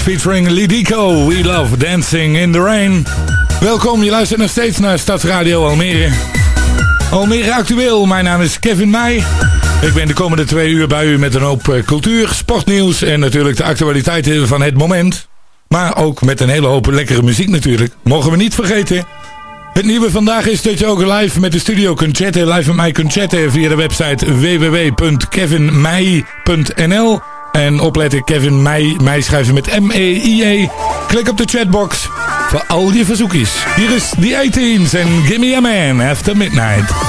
Featuring Lidico. We love dancing in the rain. Welkom, je luistert nog steeds naar Stadsradio Almere. Almere actueel, mijn naam is Kevin Meij. Ik ben de komende twee uur bij u met een hoop eh, cultuur, sportnieuws en natuurlijk de actualiteiten van het moment. Maar ook met een hele hoop lekkere muziek natuurlijk. Mogen we niet vergeten. Het nieuwe vandaag is dat je ook live met de studio kunt chatten. Live met mij kunt chatten via de website www.kevinmeij.nl En opletten Kevin Meij, mij schrijven met M-E-I-E. Klik op de chatbox voor al je verzoekjes. Hier is The 18's en Gimme a Man After Midnight.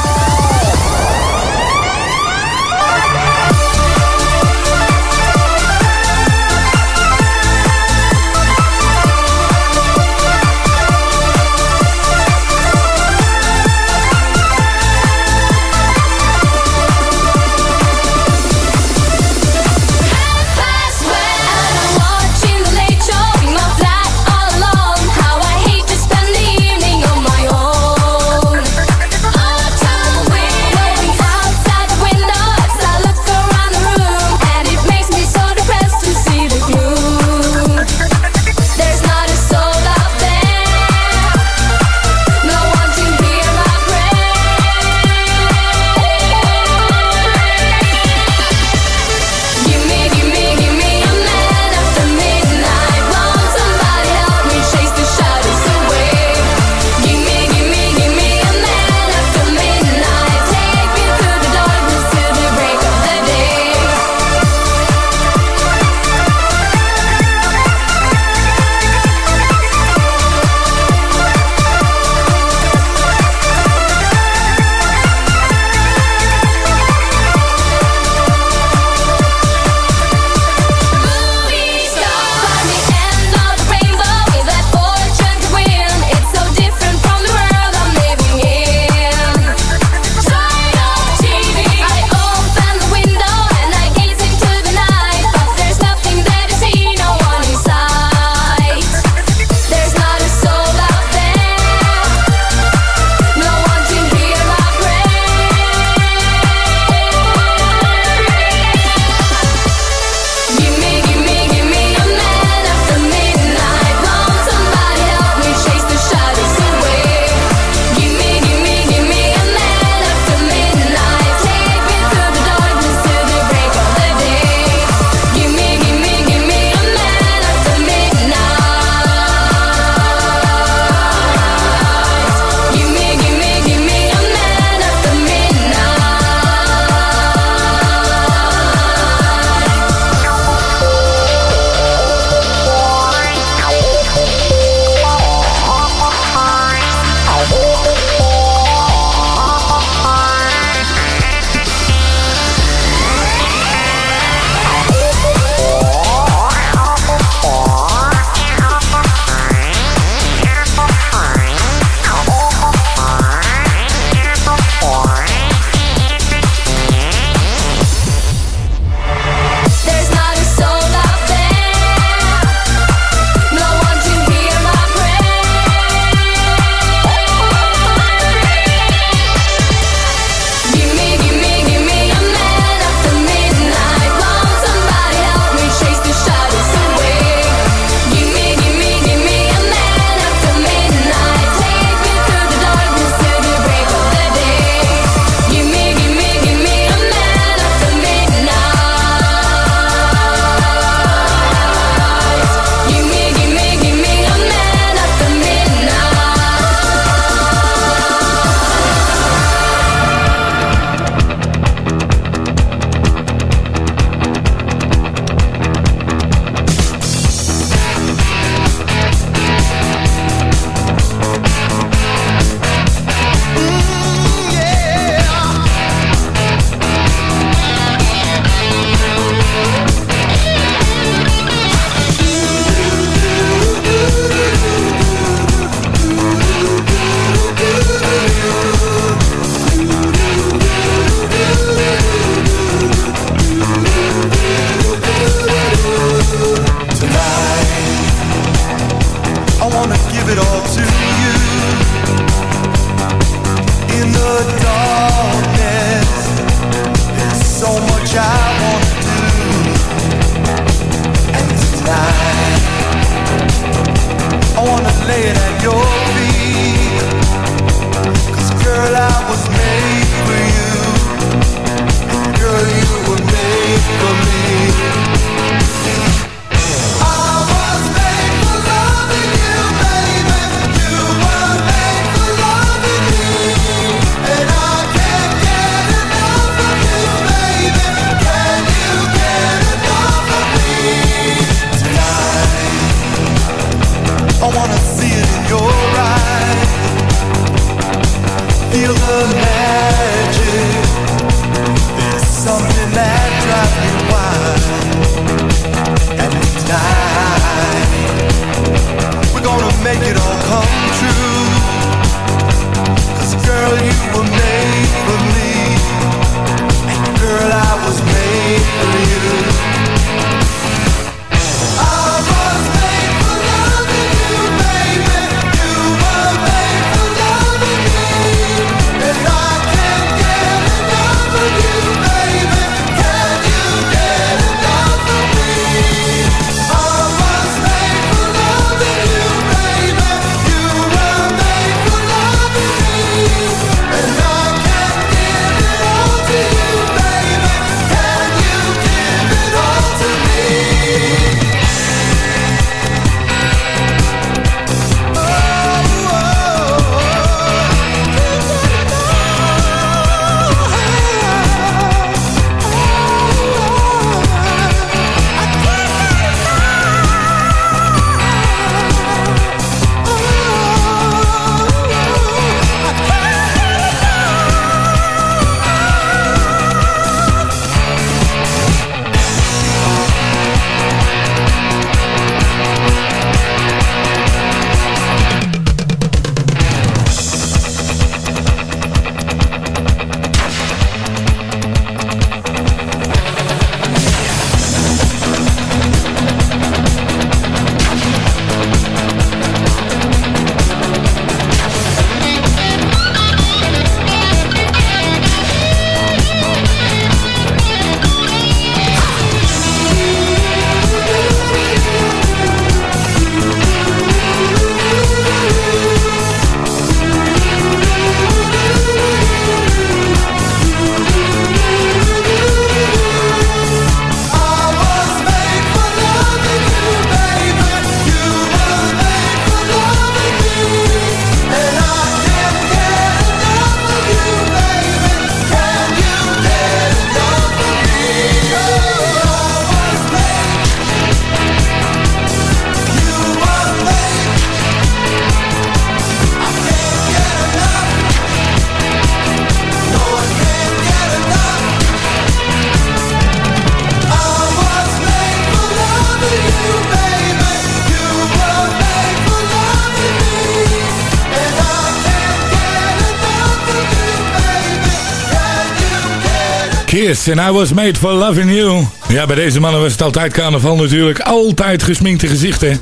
And I Was Made For Loving You. Ja, bij deze mannen was het altijd carnaval natuurlijk. Altijd gesminkte gezichten.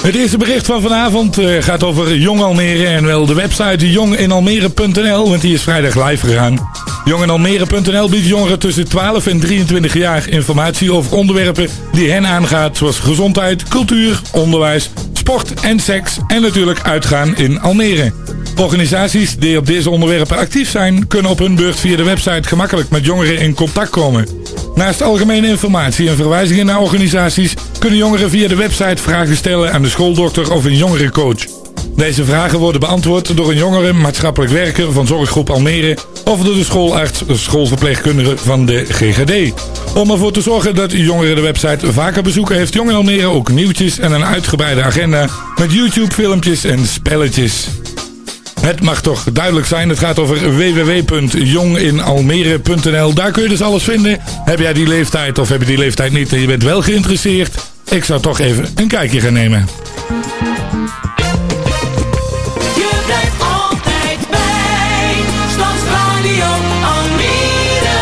Het eerste bericht van vanavond uh, gaat over Jong Almere en wel de website jonginalmere.nl, want die is vrijdag live gegaan. Jonginalmere.nl biedt jongeren tussen 12 en 23 jaar informatie over onderwerpen die hen aangaat, zoals gezondheid, cultuur, onderwijs, sport en seks en natuurlijk uitgaan in Almere. Organisaties die op deze onderwerpen actief zijn, kunnen op hun beurt via de website gemakkelijk met jongeren in contact komen. Naast algemene informatie en verwijzingen naar organisaties kunnen jongeren via de website vragen stellen aan de schooldokter of een jongerencoach. Deze vragen worden beantwoord door een jongeren maatschappelijk werker van Zorggroep Almere of door de schoolarts, schoolverpleegkundige van de GGD. Om ervoor te zorgen dat jongeren de website vaker bezoeken, heeft Jong Almere ook nieuwtjes en een uitgebreide agenda met YouTube filmpjes en spelletjes. Het mag toch duidelijk zijn. Het gaat over www.jonginalmere.nl. Daar kun je dus alles vinden. Heb jij die leeftijd of heb je die leeftijd niet en je bent wel geïnteresseerd? Ik zou toch even een kijkje gaan nemen. Je blijft altijd bij Stadsradio Almere.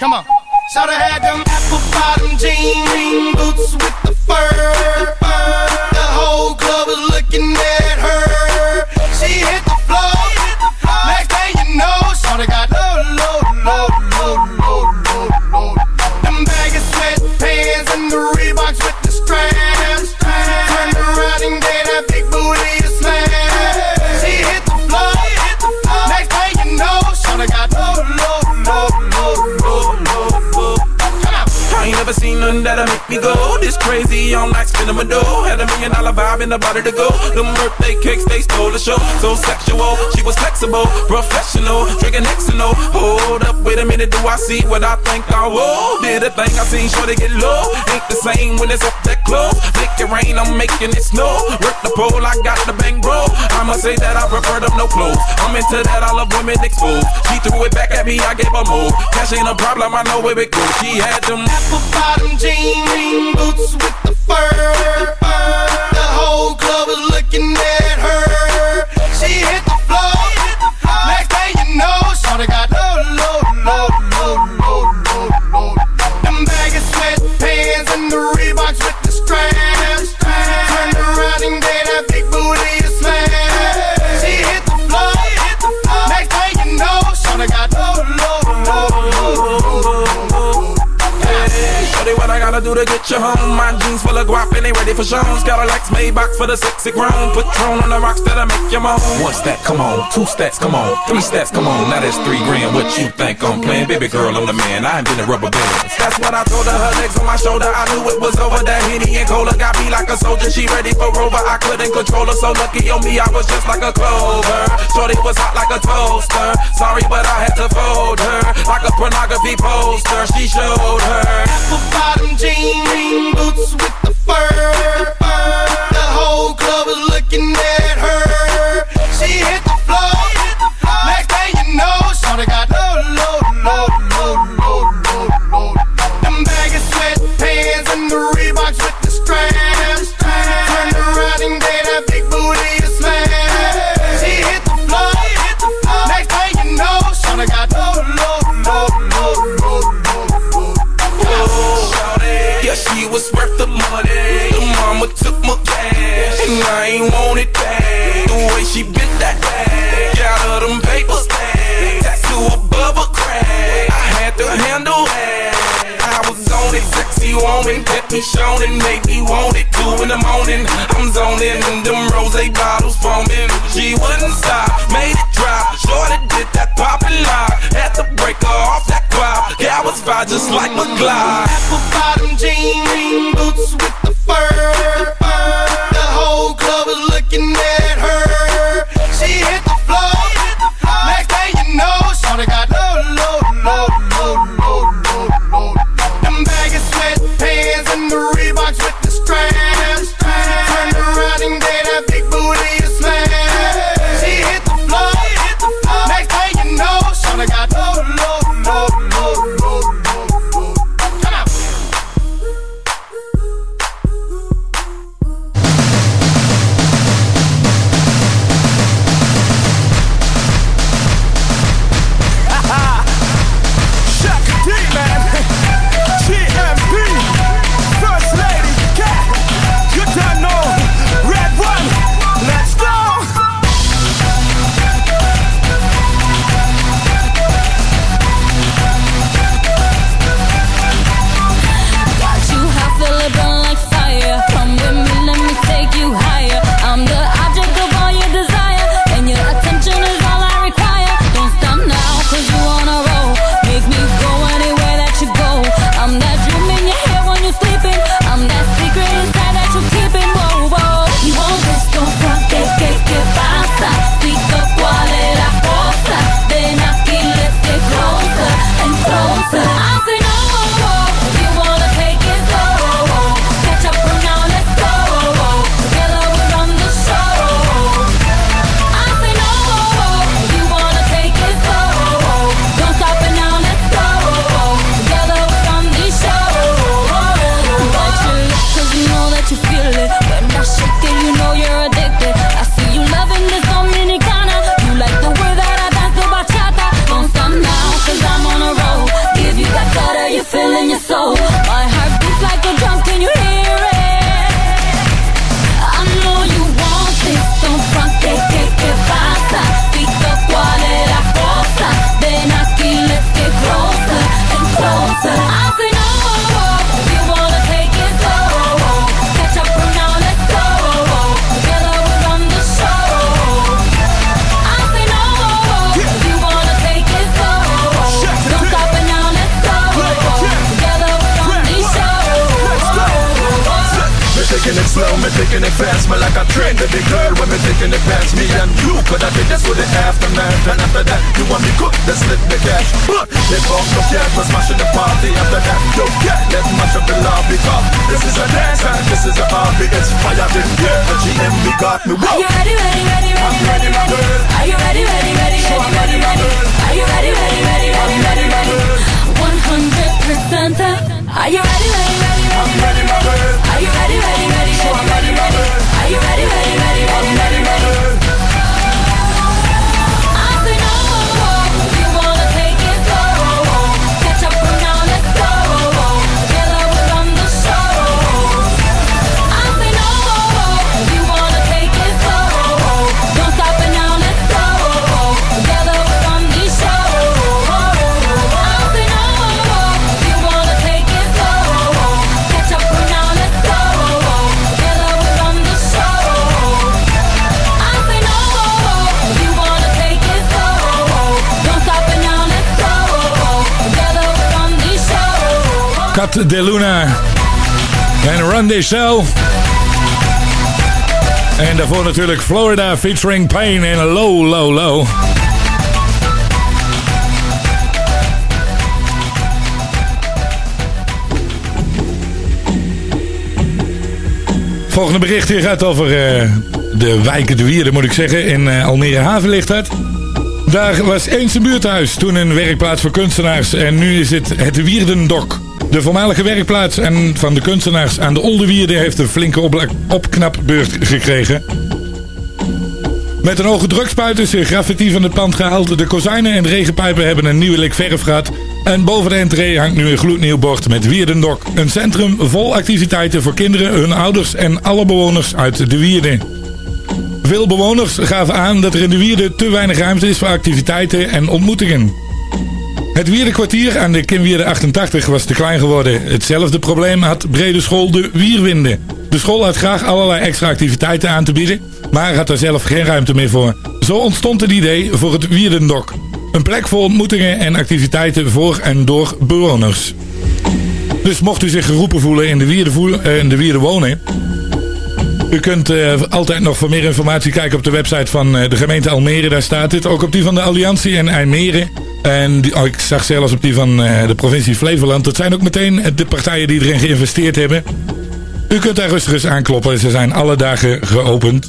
Come on. Shoulda had them apple bottom jean boots with the fur. The whole club was looking at her. She make me go. This crazy on like spinning my dough. Had a million dollar vibe in the body to go. Them birthday cakes, they stole the show. So sexual, she was flexible, professional, drinking Xano. Hold up, wait a minute, do I see what I think I will? Did a thing I seen, sure they get low. Ain't the same when it's up that close. Make it rain, I'm making it snow. Work the pole, I got the bang bro. I'ma say that I prefer them no clothes. I'm into that, I love women exposed. She threw it back at me, I gave her more. Cash ain't a problem, I know where it goes. She had them apple bottom jean boots with the fur. The whole club was looking at her. To get you home? My jeans full of guap and they ready for shows. Got a Cadillacs Maybach for the sexy grown. Patron on the rocks that'll make you moan. One stack, come on. Two stacks, come on. Three stacks, come on. Now that's three grand. What you think I'm playing? Baby girl, I'm the man. I ain't been a rubber band. That's what I told her. Her legs on my shoulder. I knew it was over. That Henny and Cola got me like a soldier. She ready for Rover. I couldn't control her. So lucky on me, I was just like a clover. Shorty was hot like a toaster. Sorry, but I had to fold her. Like a pornography poster. She showed her. apple bottom jean boots with the fur. The whole club was looking at her. She hit the floor. Want it back. The way she bit that ass, got her them paper stacks. Tattoo above her crack. I had to handle that. I was on it, sexy woman, kept me shown and made me want it. Two in the morning, I'm zoning, and them rose bottles foaming. She wouldn't stop, made it drop. Shorty did that poppin' lock, had to break her off that quad. Yeah, I was fine just like McGlide. apple bottom jean boots with the fur. The whole Show. En daarvoor natuurlijk Florida featuring Pain en Low, Low, Low. Volgende bericht hier gaat over eh, de wijken de Wierden, moet ik zeggen. In eh, Almere Haven. Daar was eens een buurthuis, toen een werkplaats voor kunstenaars. En nu is het het Wierdendok. De voormalige werkplaats en van de kunstenaars aan de Oldewierde heeft een flinke opknapbeurt gekregen. Met een hoge drukspuit is er graffiti van het pand gehaald. De kozijnen en de regenpijpen hebben een nieuwe lik verf gehad. En boven de entree hangt nu een gloednieuw bord met Wierdendok. Een centrum vol activiteiten voor kinderen, hun ouders en alle bewoners uit de Wierde. Veel bewoners gaven aan dat er in de Wierde te weinig ruimte is voor activiteiten en ontmoetingen. Het Wierdenkwartier aan de Kimwierde 88 was te klein geworden. Hetzelfde probleem had Brede School de Wierwinde. De school had graag allerlei extra activiteiten aan te bieden, maar had er zelf geen ruimte meer voor. Zo ontstond het idee voor het Wierdendok. Een plek voor ontmoetingen en activiteiten voor en door bewoners. Dus mocht u zich geroepen voelen in de Wierde, voel- eh, de Wierde wonen... U kunt eh, altijd nog voor meer informatie kijken op de website van eh, de gemeente Almere. Daar staat dit. Ook op die van de Alliantie en IJmere. En oh, ik zag zelfs op die van eh, de provincie Flevoland. Dat zijn ook meteen eh, de partijen die erin geïnvesteerd hebben. U kunt daar rustig eens aankloppen. Ze zijn alle dagen geopend.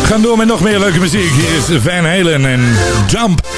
We gaan door met nog meer leuke muziek. Hier is Van Halen en Jump.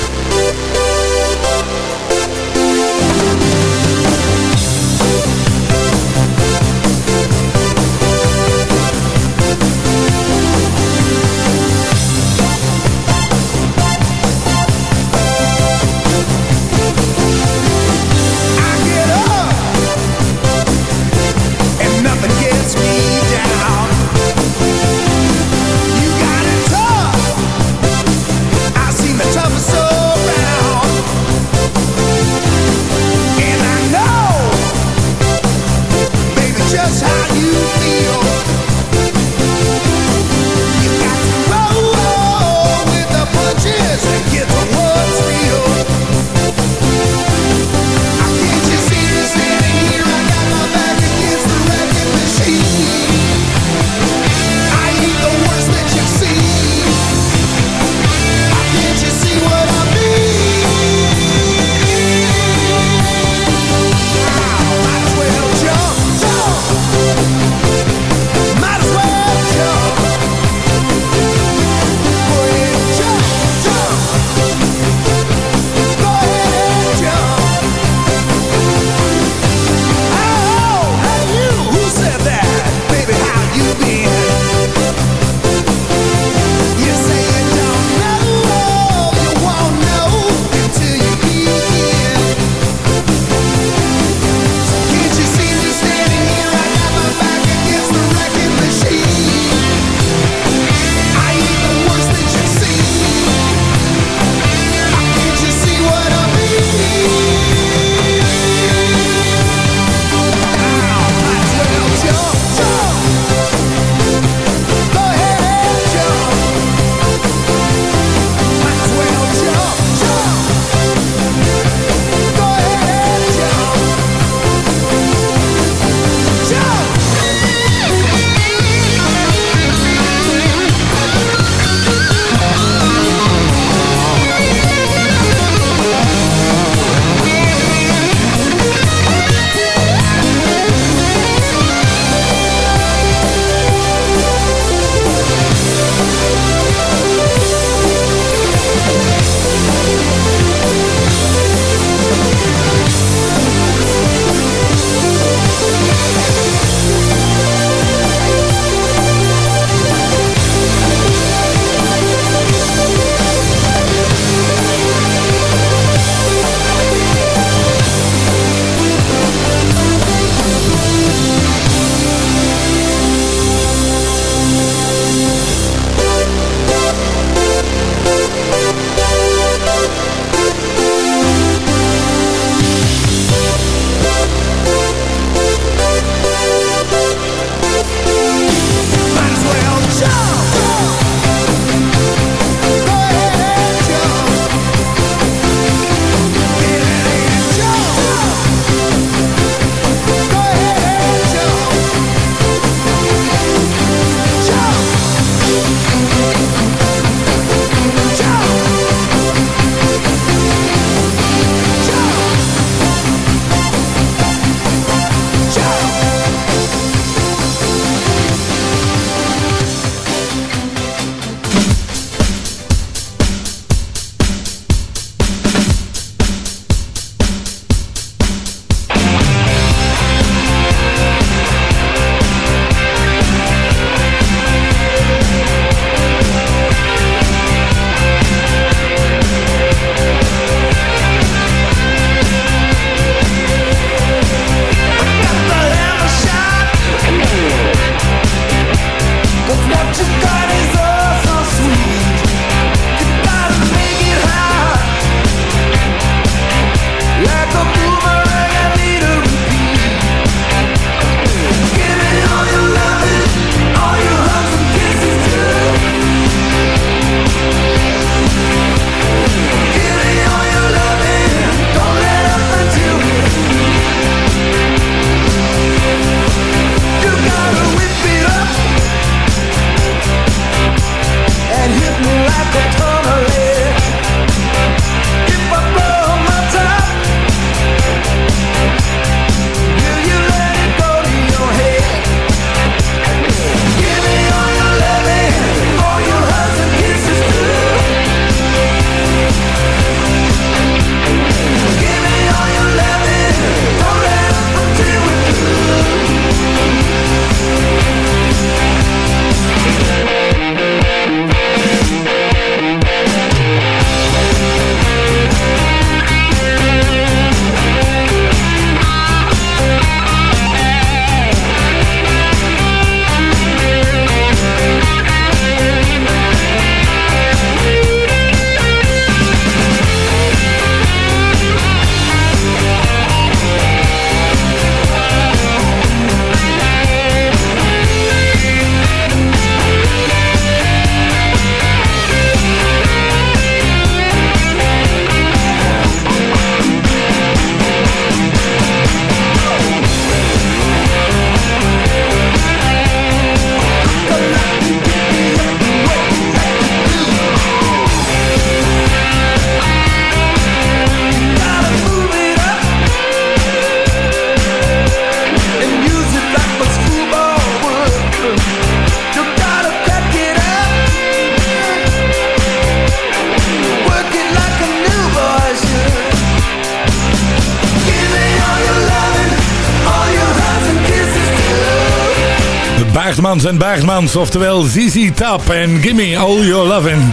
Baagmans en Baagmans, oftewel ZZ Top en Gimme All Your Lovin'.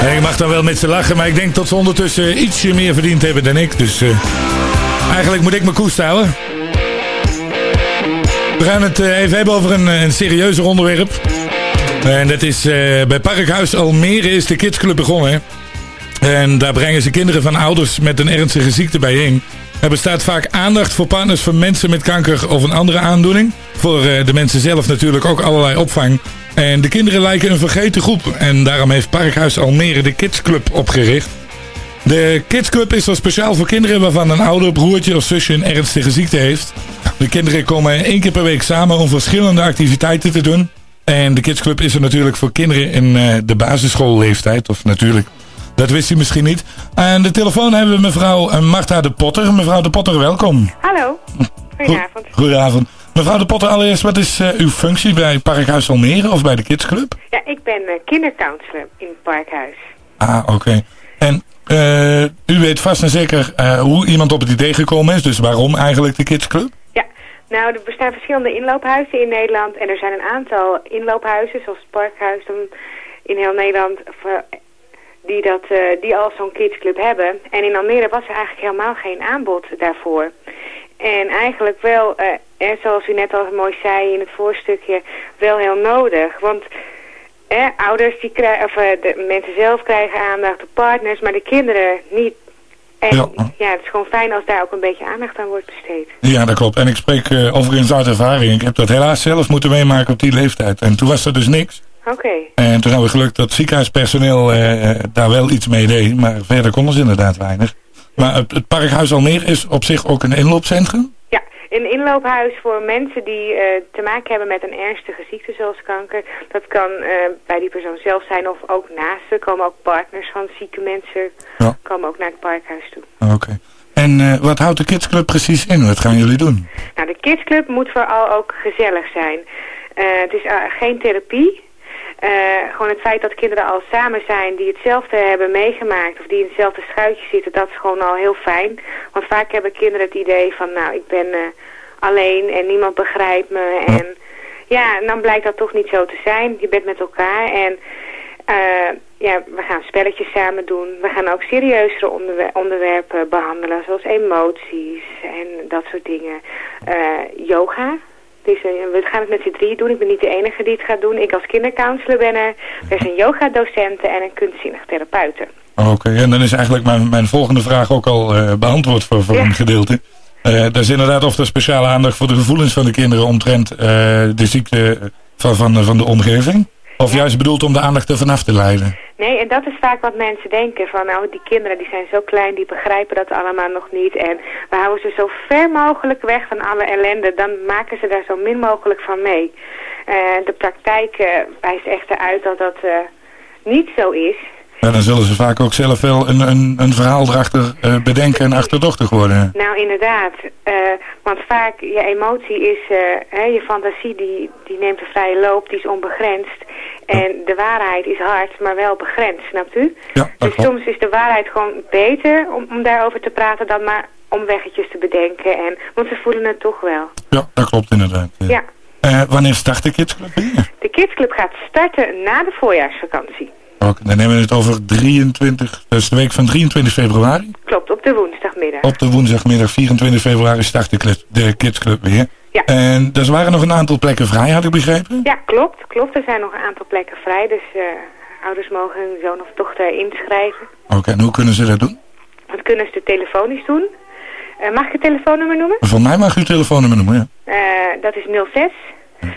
En ik mag dan wel met ze lachen, maar ik denk dat ze ondertussen ietsje meer verdiend hebben dan ik. Dus eh, eigenlijk moet ik me koest houden. We gaan het eh, even hebben over een, een serieuzer onderwerp. En dat is eh, bij Parkhuis Almere is de kidsclub begonnen. En daar brengen ze kinderen van ouders met een ernstige ziekte bijeen. Er bestaat vaak aandacht voor partners van mensen met kanker of een andere aandoening. Voor eh, de mensen zelf natuurlijk ook allerlei opvang. En de kinderen lijken een vergeten groep. En daarom heeft Parkhuis Almere de Kidsclub opgericht. De Kidsclub is er speciaal voor kinderen waarvan een ouder, broertje of zusje een ernstige ziekte heeft. De kinderen komen één keer per week samen om verschillende activiteiten te doen. En de Kidsclub is er natuurlijk voor kinderen in eh, de basisschoolleeftijd. Of natuurlijk, dat wist u misschien niet. Aan de telefoon hebben we mevrouw eh, Marta de Potter. Mevrouw de Potter, welkom. Hallo, goedenavond. Goedenavond. Mevrouw de Potter, allereerst, wat is eh, uw functie bij Parkhuis Almere of bij de Kidsclub? Ja, ik ben eh, kindercounselor in het parkhuis. Ah, oké. En eh, u weet vast en zeker hoe iemand op het idee gekomen is. Dus waarom eigenlijk de Kidsclub? Ja, nou, er bestaan verschillende inloophuizen in Nederland. En er zijn een aantal inloophuizen, zoals het parkhuis dan in heel Nederland, die, dat, eh, die al zo'n kidsclub hebben. En in Almere was er eigenlijk helemaal geen aanbod daarvoor. En eigenlijk wel, eh, zoals u net al mooi zei in het voorstukje, wel heel nodig. Want eh, ouders, die krijgen, of eh, de mensen zelf krijgen aandacht, de partners, maar de kinderen niet. En Ja. ja. het is gewoon fijn als daar ook een beetje aandacht aan wordt besteed. Ja, dat klopt. En ik spreek eh, overigens uit ervaring. Ik heb dat helaas zelf moeten meemaken op die leeftijd. En toen was er dus niks. Oké. En toen hadden we geluk dat ziekenhuispersoneel eh, daar wel iets mee deed. Maar verder konden ze inderdaad weinig. Maar het, het Parkhuis Almere is op zich ook een inloopcentrum. Ja, een inloophuis voor mensen die eh, te maken hebben met een ernstige ziekte zoals kanker. Dat kan eh, bij die persoon zelf zijn of ook naast. Er komen ook partners van zieke mensen Ja. komen ook naar het parkhuis toe. Oké. En eh, wat houdt de Kidsclub precies in? Wat gaan jullie doen? Nou, de kidsclub moet vooral ook gezellig zijn. Het is geen therapie. Eh, gewoon het feit dat kinderen al samen zijn die hetzelfde hebben meegemaakt of die in hetzelfde schuitje zitten, dat is gewoon al heel fijn. Want vaak hebben kinderen het idee van, nou, ik ben eh, alleen en niemand begrijpt me. En ja, en dan blijkt dat toch niet zo te zijn. Je bent met elkaar en eh, ja, we gaan spelletjes samen doen. We gaan ook serieuzere onderwer- onderwerpen behandelen, zoals emoties en dat soort dingen. Yoga. Dus, eh, we gaan het met z'n drieën doen. Ik ben niet de enige die het gaat doen. Ik als kindercounselor ben er. Er zijn yogadocenten en een kunstzinnig therapeuten. Oké, en dan is eigenlijk mijn, mijn volgende vraag ook al eh, beantwoord voor, voor Ja. een gedeelte. Eh dat is inderdaad of er speciale aandacht voor de gevoelens van de kinderen omtrent de ziekte van, van, van de omgeving? Of juist bedoeld om de aandacht ervan af te leiden? Nee, en dat is vaak wat mensen denken. Van nou, die kinderen die zijn zo klein, die begrijpen dat allemaal nog niet. En we houden ze zo ver mogelijk weg van alle ellende. Dan maken ze daar zo min mogelijk van mee. Eh, de praktijk eh, wijst echter uit dat dat eh, niet zo is. Ja, dan zullen ze vaak ook zelf wel een, een, een verhaal erachter eh, bedenken en achterdochtig worden. Nou, inderdaad. Eh, want vaak, je emotie is, eh, hè, je fantasie die, die neemt een vrije loop, die is onbegrensd. En de waarheid is hard, maar wel begrensd, snapt u? Ja, dat dus soms is de waarheid gewoon beter om, om daarover te praten dan maar omweggetjes te bedenken. En, want ze voelen het toch wel. Ja, dat klopt inderdaad. Ja. Ja. Wanneer start de kidsclub? De kidsclub gaat starten na de voorjaarsvakantie. Oké, dan hebben we het over 23, dat is de week van 23 februari. Klopt, op de woensdagmiddag. Op de woensdagmiddag 24 februari start de, kle- de kidsclub weer. Ja. En er waren nog een aantal plekken vrij, had ik begrepen. Ja, klopt, klopt. Er zijn nog een aantal plekken vrij, dus eh, ouders mogen hun zoon of dochter inschrijven. Oké, en hoe kunnen ze dat doen? Dat kunnen ze telefonisch doen. Eh, mag ik het telefoonnummer noemen? Van mij mag u uw telefoonnummer noemen, ja. Eh, dat is 06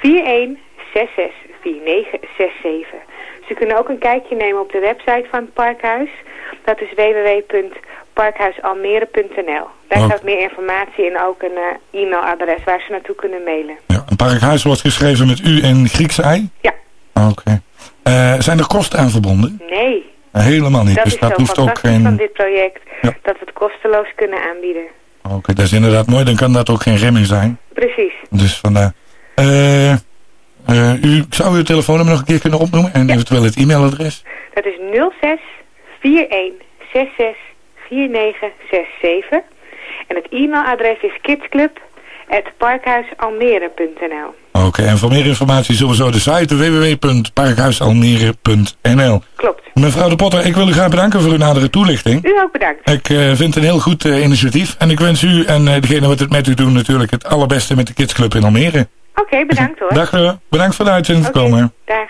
41 66 4967. Ze kunnen ook een kijkje nemen op de website van het parkhuis. Dat is www.parkhuisalmere.nl. Daar staat meer informatie en ook een eh, e-mailadres waar ze naartoe kunnen mailen. ja. Een parkhuis wordt geschreven met U en Griekse ei? Ja, Oké. Eh, zijn er kosten aan verbonden? nee. Eh, helemaal niet, Dat dus is dat hoeft ook fantastisch van geen... dit project. Ja. Dat we het kosteloos kunnen aanbieden. Oké, dat is inderdaad mooi, dan kan dat ook geen remming zijn. Precies. Dus vandaar. Eh, eh, u, zou uw telefoonnummer nog een keer kunnen opnoemen en Ja. eventueel het e-mailadres. Dat is 06 41 66 4967. En het e-mailadres is kidsclub.parkhuisalmere.nl. Oké, en voor meer informatie sowieso de site www.parkhuisalmere.nl. Klopt. Mevrouw de Potter, ik wil u graag bedanken voor uw nadere toelichting. U ook bedankt. Ik eh, vind het een heel goed eh, initiatief. En ik wens u en eh, degene wat het met u doen natuurlijk het allerbeste met de Kidsclub in Almere. Oké, bedankt hoor. Dag, eh, bedankt voor de uitzending te Oké, komen. Dag.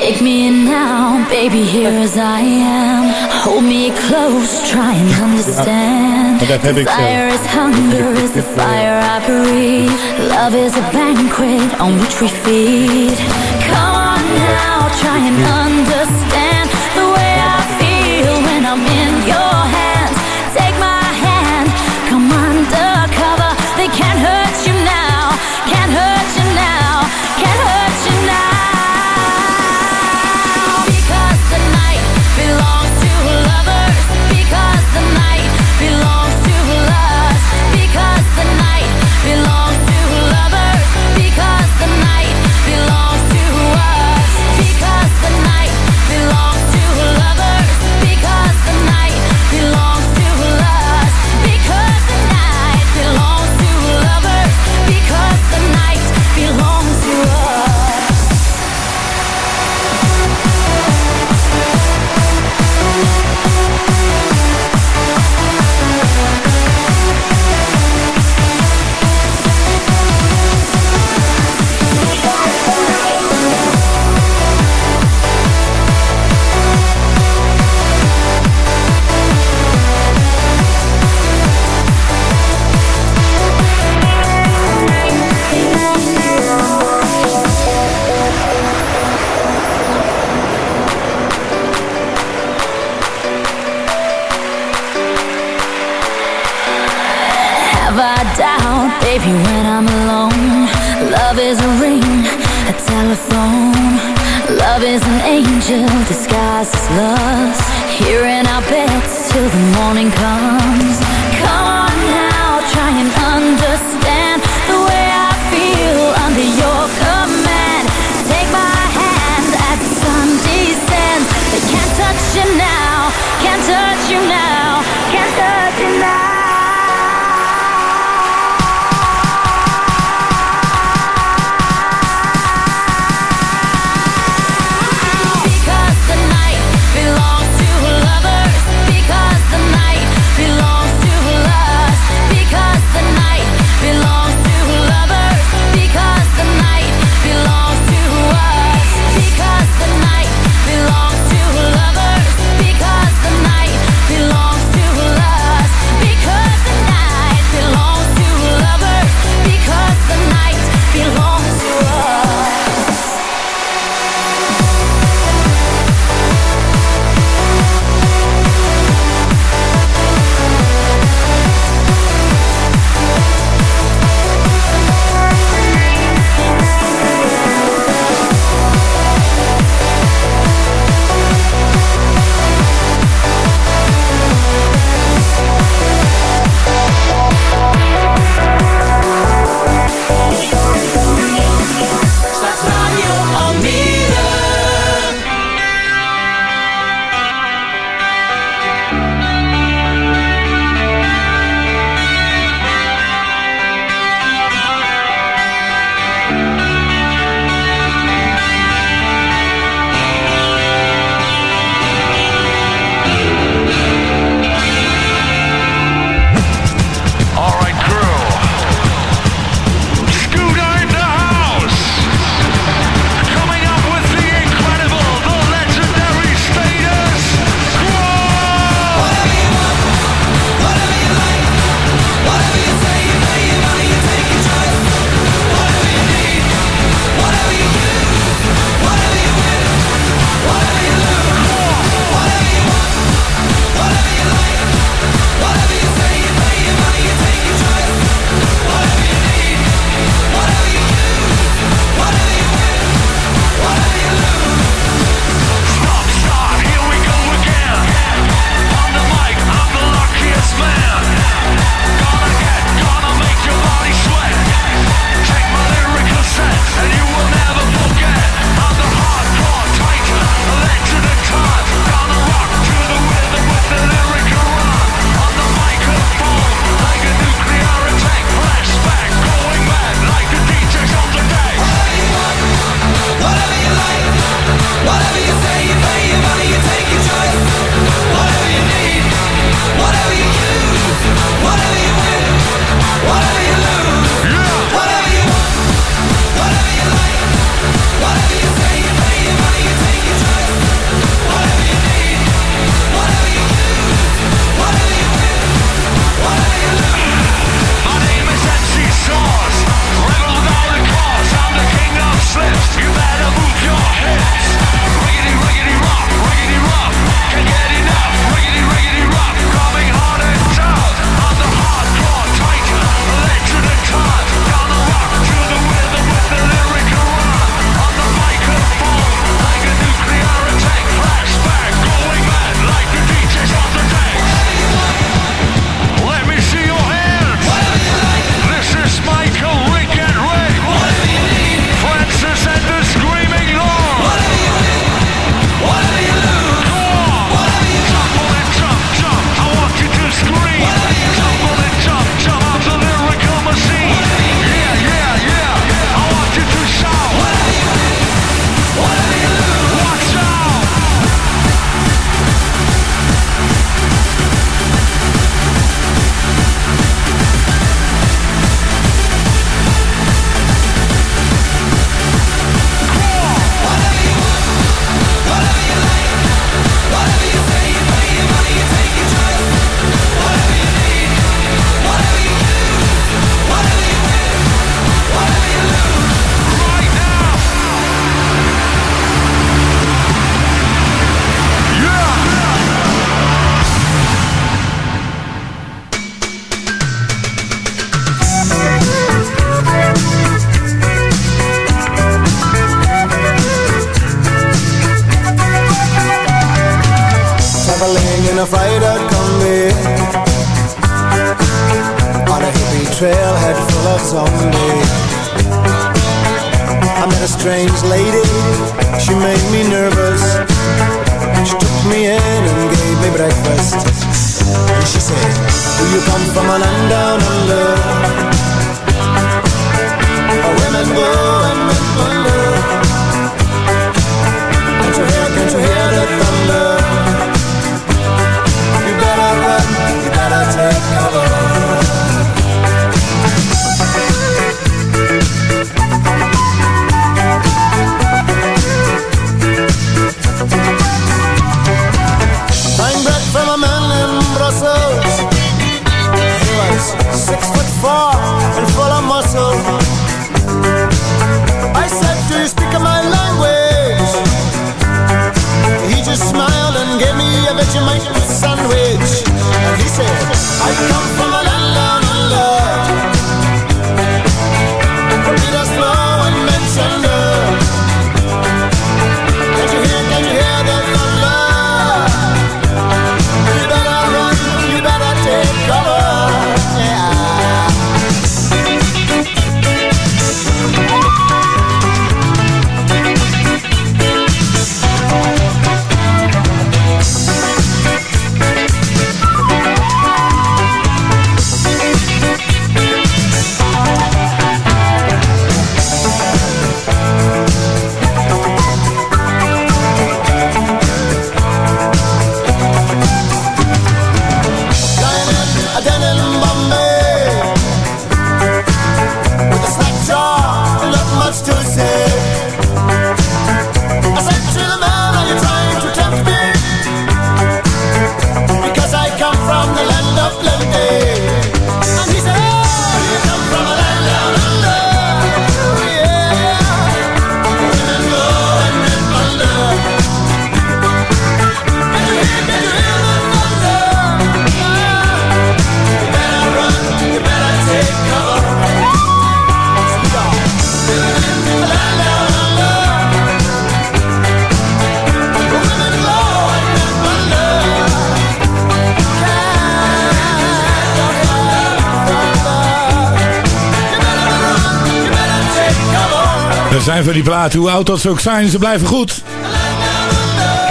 Take me in now, baby, here as I am. Hold me close, try and understand. Dat heb ik zo. Desire is hunger, is the fire I breathe. Love is a banquet on which we feed. Come on now, try and understand baby, when I'm alone? Love is a ring, a telephone. Love is an angel disguised as lust. Here in our beds till the morning comes. Zijn van die platen, hoe oud dat ze ook zijn, ze blijven goed.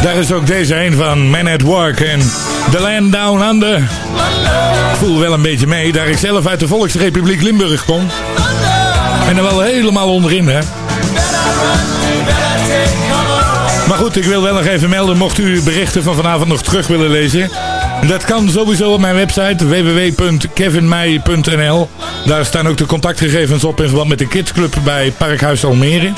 Daar is ook deze een van Man at Work en The Land Down Under. Ik voel wel een beetje mee, daar ik zelf uit de Volksrepubliek Limburg kom. En er wel helemaal onderin, hè. Maar goed, ik wil wel nog even melden, mocht u berichten van vanavond nog terug willen lezen. Dat kan sowieso op mijn website www.kevinmeij.nl. Daar staan ook de contactgegevens op in verband met de kidsclub bij Parkhuis Almere.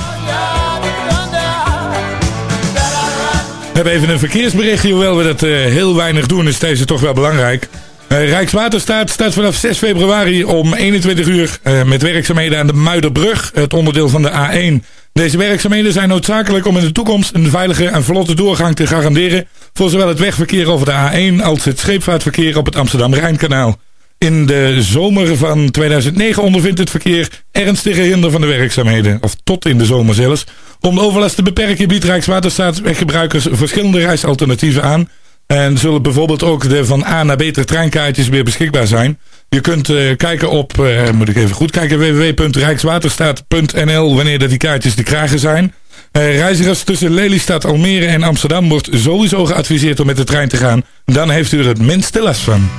We hebben even een verkeersberichtje, hoewel we dat eh, heel weinig doen, is deze toch wel belangrijk. Eh, Rijkswaterstaat staat vanaf 6 februari om 21 uur eh, met werkzaamheden aan de Muiderbrug, het onderdeel van de A1. Deze werkzaamheden zijn noodzakelijk om in de toekomst een veilige en vlotte doorgang te garanderen voor zowel het wegverkeer over de A1 als het scheepvaartverkeer op het Amsterdam-Rijnkanaal. In de zomer van 2009 ondervindt het verkeer ernstige hinder van de werkzaamheden, of tot in de zomer zelfs. Om de overlast te beperken biedt Rijkswaterstaat weggebruikers verschillende reisalternatieven aan. En zullen bijvoorbeeld ook de van A naar B treinkaartjes weer beschikbaar zijn. Je kunt eh, kijken op, eh, moet ik even goed kijken, www.rijkswaterstaat.nl wanneer dat die kaartjes te krijgen zijn. Eh, reizigers tussen Lelystad, Almere en Amsterdam wordt sowieso geadviseerd om met de trein te gaan. Dan heeft u er het minste last van.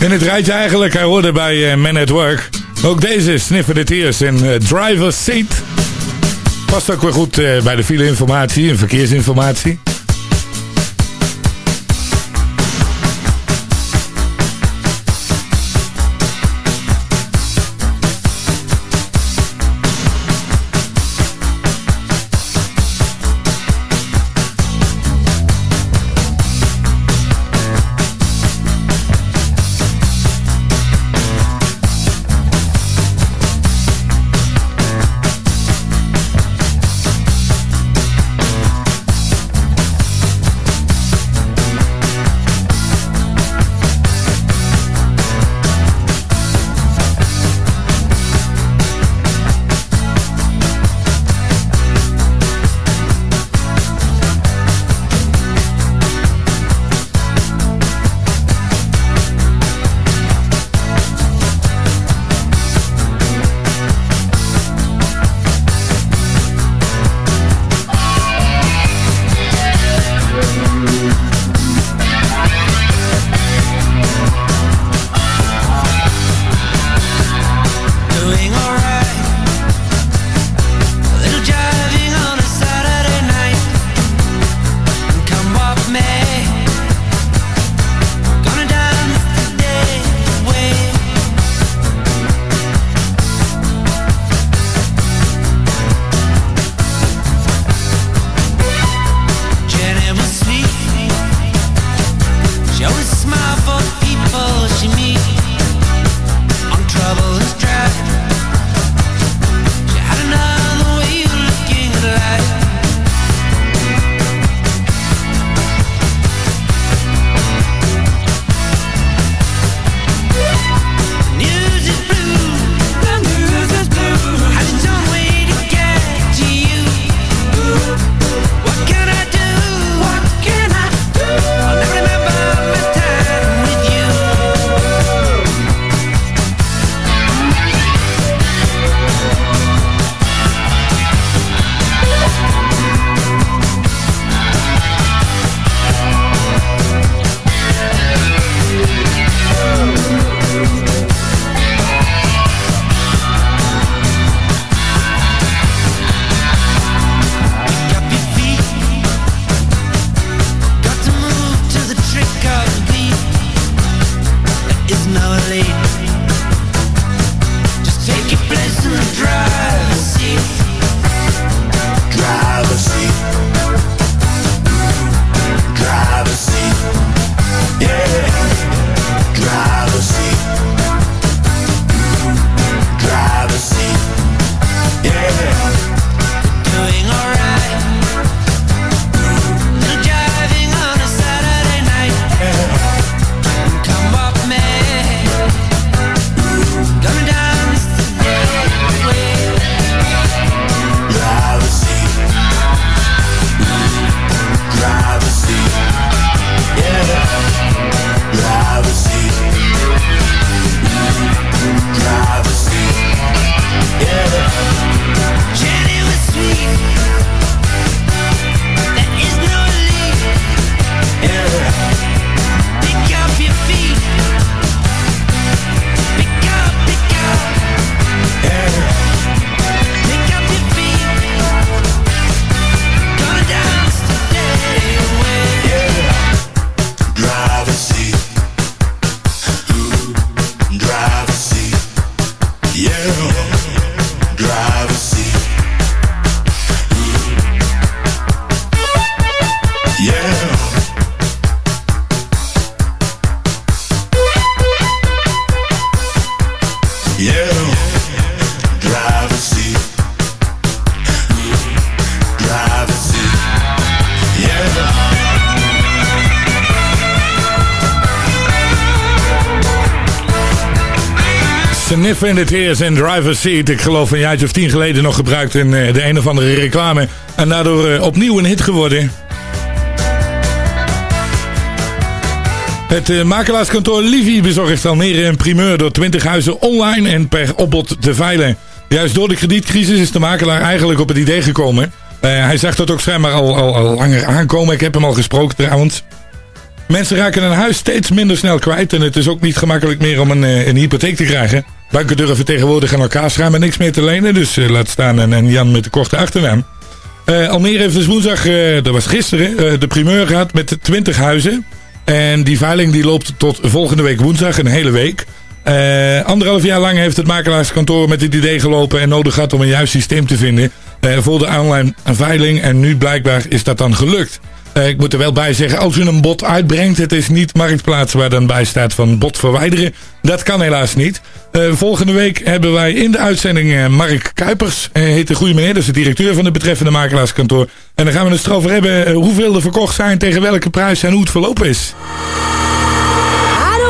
En het rijtje eigenlijk, hij hoorde bij Man at Work. Ook deze Sniffer the Tears in Driver's Seat. Past ook weer goed bij de fileinformatie en verkeersinformatie. me The Tears in Driver's Seat. Ik geloof een jaartje of tien geleden nog gebruikt in eh, de een of andere reclame. En daardoor eh, opnieuw een hit geworden. Het eh, makelaarskantoor Livy bezorgt Almere een primeur door 20 huizen online en per opbod te veilen. Juist door de kredietcrisis is de makelaar eigenlijk op het idee gekomen. Hij zag dat ook schijnbaar al, al, al langer aankomen. Ik heb hem al gesproken trouwens. Mensen raken een huis steeds minder snel kwijt. En het is ook niet gemakkelijk meer om een, een hypotheek te krijgen. Banken durven tegenwoordig aan elkaar schijnbaar niks meer te lenen. Dus eh, laat staan een, een Jan met de korte achternaam. Eh, Almere heeft dus woensdag, eh, dat was gisteren, de primeur gehad met 20 huizen. En die veiling die loopt tot volgende week woensdag, een hele week. Eh, anderhalf jaar lang heeft het makelaarskantoor met dit idee gelopen en nodig gehad om een juist systeem te vinden eh, voor de online veiling. En nu blijkbaar is dat dan gelukt. Eh, ik moet er wel bij zeggen, als u een bot uitbrengt, het is niet Marktplaats waar dan bij staat van bot verwijderen. Dat kan helaas niet. Eh, volgende week hebben wij in de uitzending eh, Mark Kuipers, eh, heet de goede meneer, dat is de directeur van het betreffende makelaarskantoor. En dan gaan we het erover hebben hoeveel er verkocht zijn, tegen welke prijs en hoe het verlopen is. I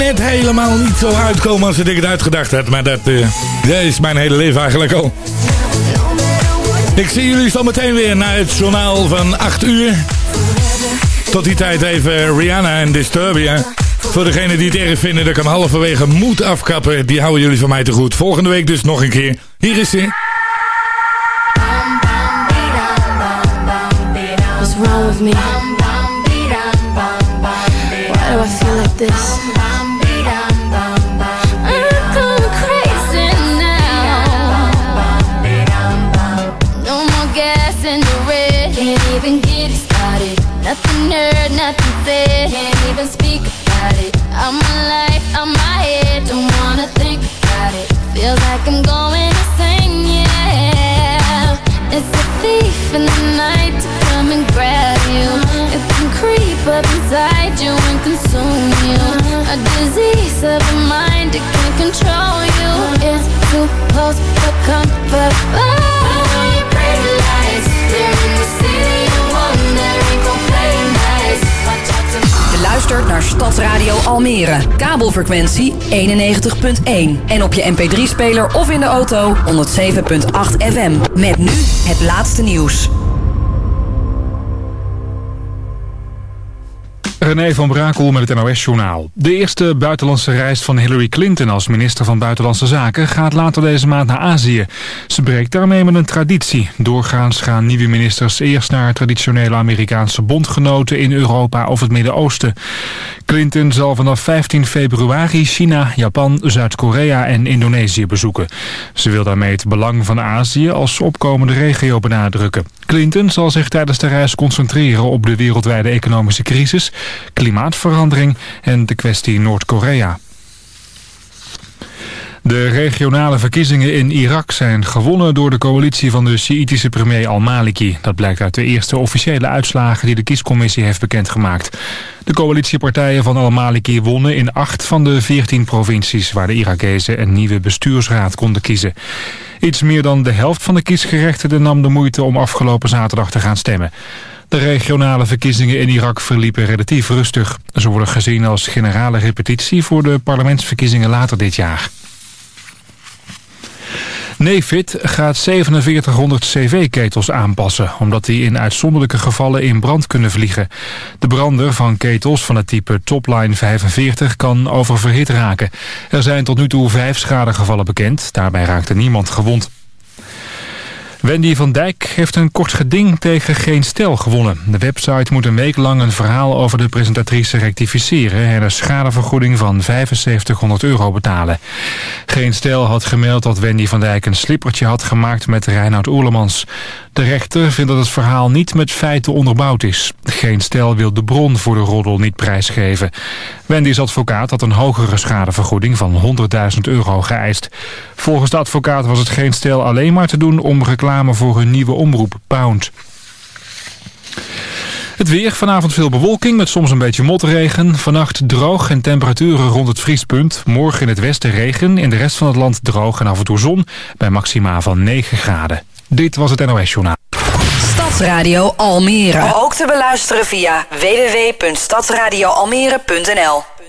net helemaal niet zo uitkomen als ik het uitgedacht had. Maar dat, eh, dat is mijn hele leven eigenlijk al. Ik zie jullie zo meteen weer naar het journaal van 8 uur. Tot die tijd even Rihanna en Disturbia. Voor degenen die het erg vinden dat ik hem halverwege moet afkappen. Die houden jullie van mij te goed. Volgende week dus nog een keer. Hier is ze. Je luistert naar Stadsradio Almere. Kabelfrequentie 91.1. En op je mp3-speler of in de auto 107.8 FM. Met nu het laatste nieuws. René van Brakel met het NOS-journaal. De eerste buitenlandse reis van Hillary Clinton als minister van Buitenlandse Zaken gaat later deze maand naar Azië. Ze breekt daarmee met een traditie. Doorgaans gaan nieuwe ministers eerst naar traditionele Amerikaanse bondgenoten in Europa of het Midden-Oosten. Clinton zal vanaf 15 februari China, Japan, Zuid-Korea en Indonesië bezoeken. Ze wil daarmee het belang van Azië als opkomende regio benadrukken. Clinton zal zich tijdens de reis concentreren op de wereldwijde economische crisis, klimaatverandering en de kwestie Noord-Korea. De regionale verkiezingen in Irak zijn gewonnen door de coalitie van de Sjiïtische premier al-Maliki. Dat blijkt uit de eerste officiële uitslagen die de kiescommissie heeft bekendgemaakt. De coalitiepartijen van al-Maliki wonnen in acht van de veertien provincies... waar de Irakezen een nieuwe bestuursraad konden kiezen. Iets meer dan de helft van de kiesgerechtigden nam de moeite om afgelopen zaterdag te gaan stemmen. De regionale verkiezingen in Irak verliepen relatief rustig. Ze worden gezien als generale repetitie voor de parlementsverkiezingen later dit jaar. Nefit gaat 4700 cv-ketels aanpassen... omdat die in uitzonderlijke gevallen in brand kunnen vliegen. De brander van ketels van het type Topline 45 kan oververhit raken. Er zijn tot nu toe vijf schadegevallen bekend. Daarbij raakte niemand gewond. Wendy van Dijk heeft een kort geding tegen Geen Stel gewonnen. De website moet een week lang een verhaal over de presentatrice rectificeren... en een schadevergoeding van 7500 euro betalen. Geen Stel had gemeld dat Wendy van Dijk een slippertje had gemaakt met Reinoud Oerlemans. De rechter vindt dat het verhaal niet met feiten onderbouwd is. Geen Stel wil de bron voor de roddel niet prijsgeven. Wendy's advocaat had een hogere schadevergoeding van 100.000 euro geëist. Volgens de advocaat was het Geen Stel alleen maar te doen om reclame voor hun nieuwe omroep Pound. Het weer, vanavond veel bewolking met soms een beetje motregen. Vannacht droog en temperaturen rond het vriespunt. Morgen in het westen regen, in de rest van het land droog en af en toe zon. Bij maxima van 9 graden. Dit was het NOS Journaal. Stadsradio Almere. Ook te beluisteren via www.stadsradioalmere.nl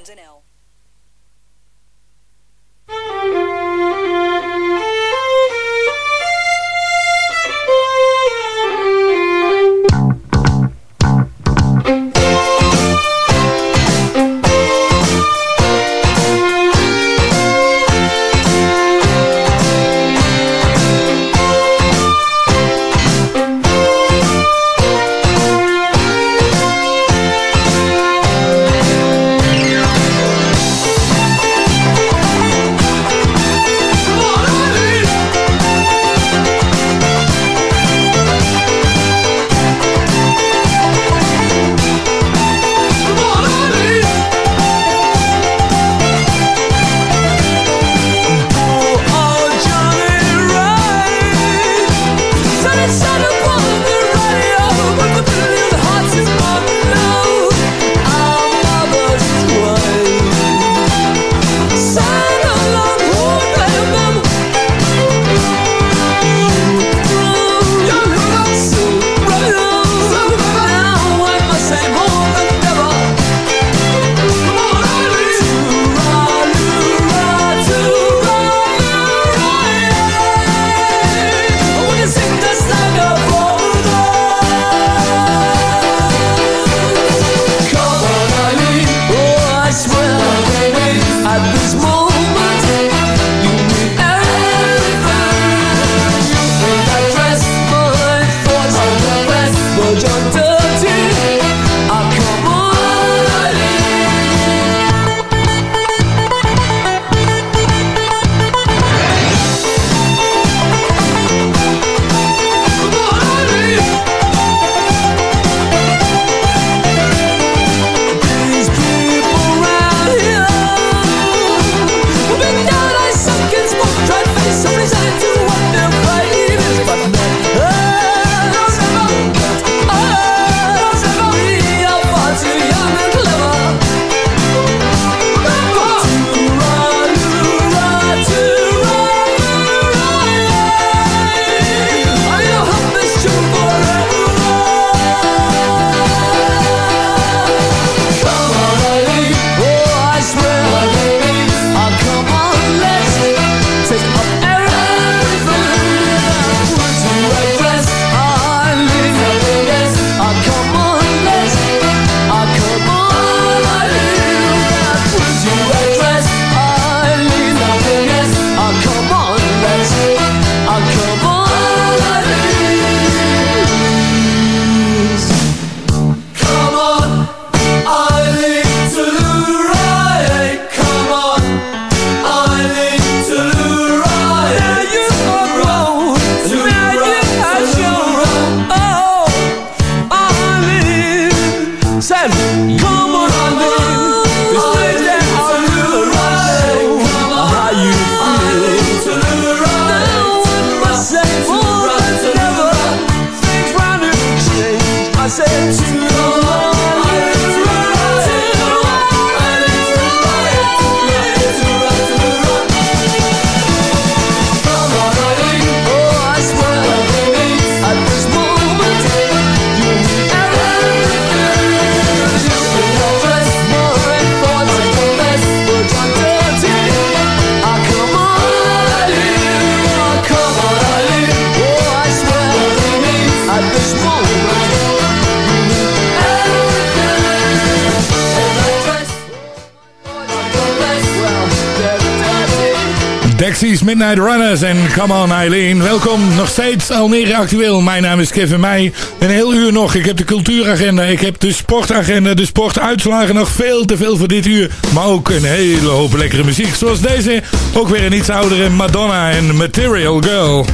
Midnight Runners en Come On Eileen. Welkom, nog steeds Almere Actueel. Mijn naam is Kevin Meij. Een heel uur nog. Ik heb de cultuuragenda, ik heb de sportagenda, de sportuitslagen. Nog veel te veel voor dit uur. Maar ook een hele hoop lekkere muziek. Zoals deze, ook weer een iets oudere Madonna en Material Girl.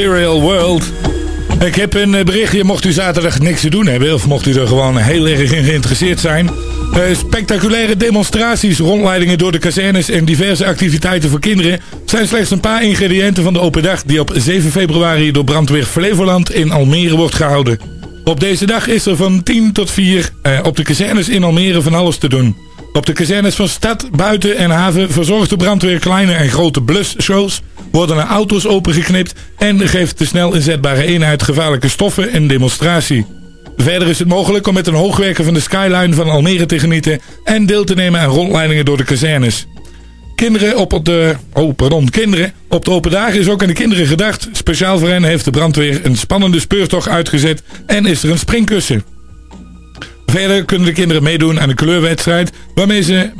Material World. Ik heb een eh, berichtje, mocht u zaterdag niks te doen hebben... of mocht u er gewoon heel erg in geïnteresseerd zijn... Eh, spectaculaire demonstraties, rondleidingen door de kazernes... en diverse activiteiten voor kinderen... zijn slechts een paar ingrediënten van de open dag... die op 7 februari door brandweer Flevoland in Almere wordt gehouden. Op deze dag is er van 10 tot 4 eh, op de kazernes in Almere van alles te doen. Op de kazernes van stad, buiten en haven verzorgt de brandweer kleine en grote blusshows, worden er auto's opengeknipt en geeft de snel inzetbare eenheid gevaarlijke stoffen en demonstratie. Verder is het mogelijk om met een hoogwerker van de skyline van Almere te genieten en deel te nemen aan rondleidingen door de kazernes. Kinderen op de, oh, pardon, kinderen op de open dagen is ook aan de kinderen gedacht. Speciaal voor hen heeft de brandweer een spannende speurtocht uitgezet en is er een springkussen. Verder kunnen de kinderen meedoen aan de kleurwedstrijd waarmee ze...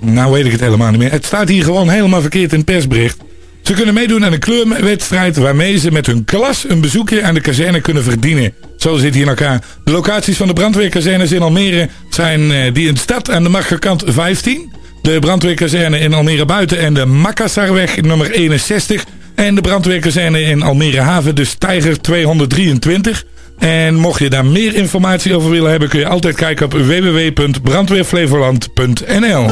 Nou weet ik het helemaal niet meer. Het staat hier gewoon helemaal verkeerd in persbericht. Ze kunnen meedoen aan een kleurwedstrijd waarmee ze met hun klas een bezoekje aan de kazerne kunnen verdienen. Zo zit hier in elkaar. De locaties van de brandweerkazernes in Almere zijn eh, die in de stad aan de Markerkant 15. De brandweerkazerne in Almere Buiten en de Makassarweg nummer 61. En de brandweerkazerne in Almere Haven, de Steiger 223. En mocht je daar meer informatie over willen hebben, kun je altijd kijken op www.brandweerflevoland.nl.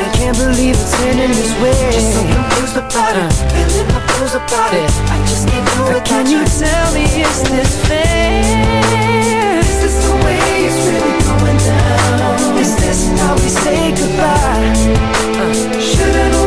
it. Can't believe it's ending this way. Just so confused about it, feeling the blues about it. I just can't do it. Can you tell me is this fair? Is this the way it's really going down? Is this how we say goodbye? Uh, Should've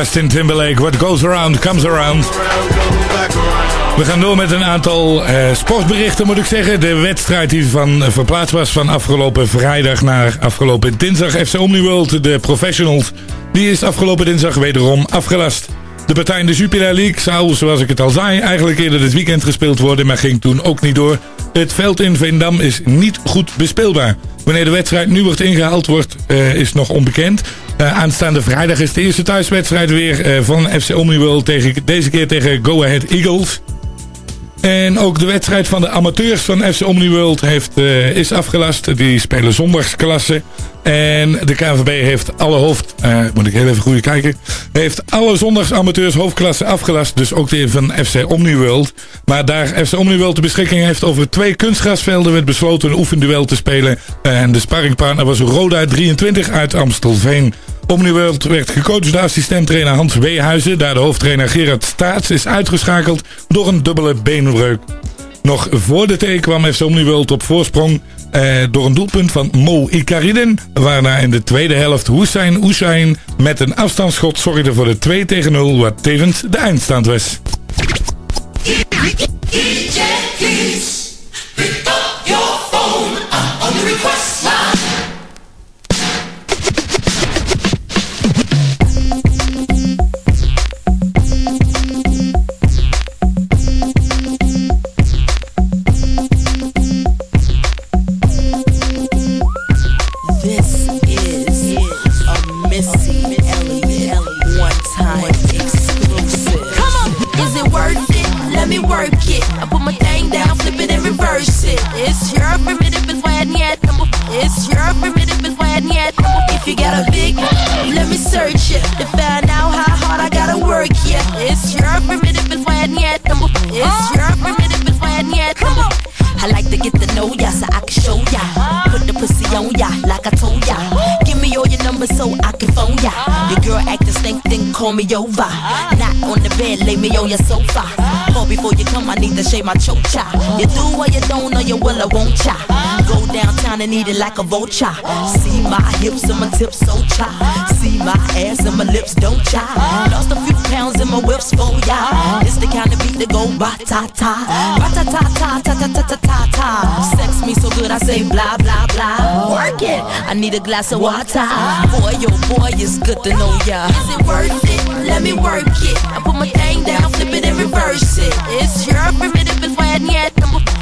Justin Timberlake, what goes around comes around. We gaan door met een aantal eh, sportberichten, moet ik zeggen. De wedstrijd die van, eh, verplaatst was van afgelopen vrijdag naar afgelopen dinsdag. FC Omniworld, de professionals, die is afgelopen dinsdag wederom afgelast. De partij in de Jupiler League zou, zoals ik het al zei, eigenlijk eerder dit weekend gespeeld worden, maar ging toen ook niet door. Het veld in Veendam is niet goed bespeelbaar. Wanneer de wedstrijd nu wordt ingehaald wordt, eh, is nog onbekend. Eh, aanstaande vrijdag is de eerste thuiswedstrijd weer eh, van FC Omniworld, tegen, deze keer tegen Go Ahead Eagles. En ook de wedstrijd van de amateurs van FC Omniworld heeft, eh, is afgelast. Die spelen zondagsklasse. En de KNVB heeft alle hoofd... eh, moet ik heel even goed kijken. Heeft alle zondagsamateurs hoofdklasse afgelast. Dus ook die van FC Omniworld. Maar daar FC Omniworld de beschikking heeft over twee kunstgrasvelden... werd besloten een oefenduel te spelen. En de sparringpartner was Roda 23 uit Amstelveen. Omniworld werd gecoacht door assistenttrainer Hans Weehuizen. Daar de hoofdtrainer Gerard Staats is uitgeschakeld door een dubbele beenbreuk. Nog voor de thee kwam FC Omniworld op voorsprong eh, door een doelpunt van Mo Icariden. Waarna in de tweede helft Hussein Hussein met een afstandsschot zorgde voor de 2 tegen 0. Wat tevens de eindstand was. work it. I put my thing down, flip it and reverse it. It's your primitive, it's wet. I. It's your primitive, it's wet. I. If you got a big, let me search it to find out how hard I gotta work. Yeah, it's your primitive, it's wet. I. It's your primitive, it's wet. I I like to get to know ya so I can show ya. Put the pussy on ya like I told ya phone ya. Your girl acting stink, then call me over. Not on the bed, lay me on your sofa. Call before you come, I need to shave my chocha. You do or you don't, or you will or won't cha. Go downtown and eat it like a vulture. See my hips and my tips so cha. See my ass and my lips don't cha. Lost a few pounds in my whips for ya. It's the kind of beat that go ba ta ta, ba ta ta ta ta ta ta ta ta ta. Sex me so good I say blah blah blah. Work it. I need a glass of water. Ah, boy, yo, boy, it's good to know ya. Is it worth it? Let me work it. I put my thing down, flip it and reverse it. It's your primitive and when yet.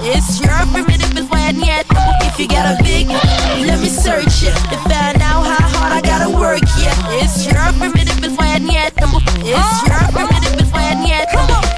It's your primitive and when yet. If you got a big, let me search it to find out how hard I gotta work. Yeah, it's your primitive and when yet. It's your primitive and when yet.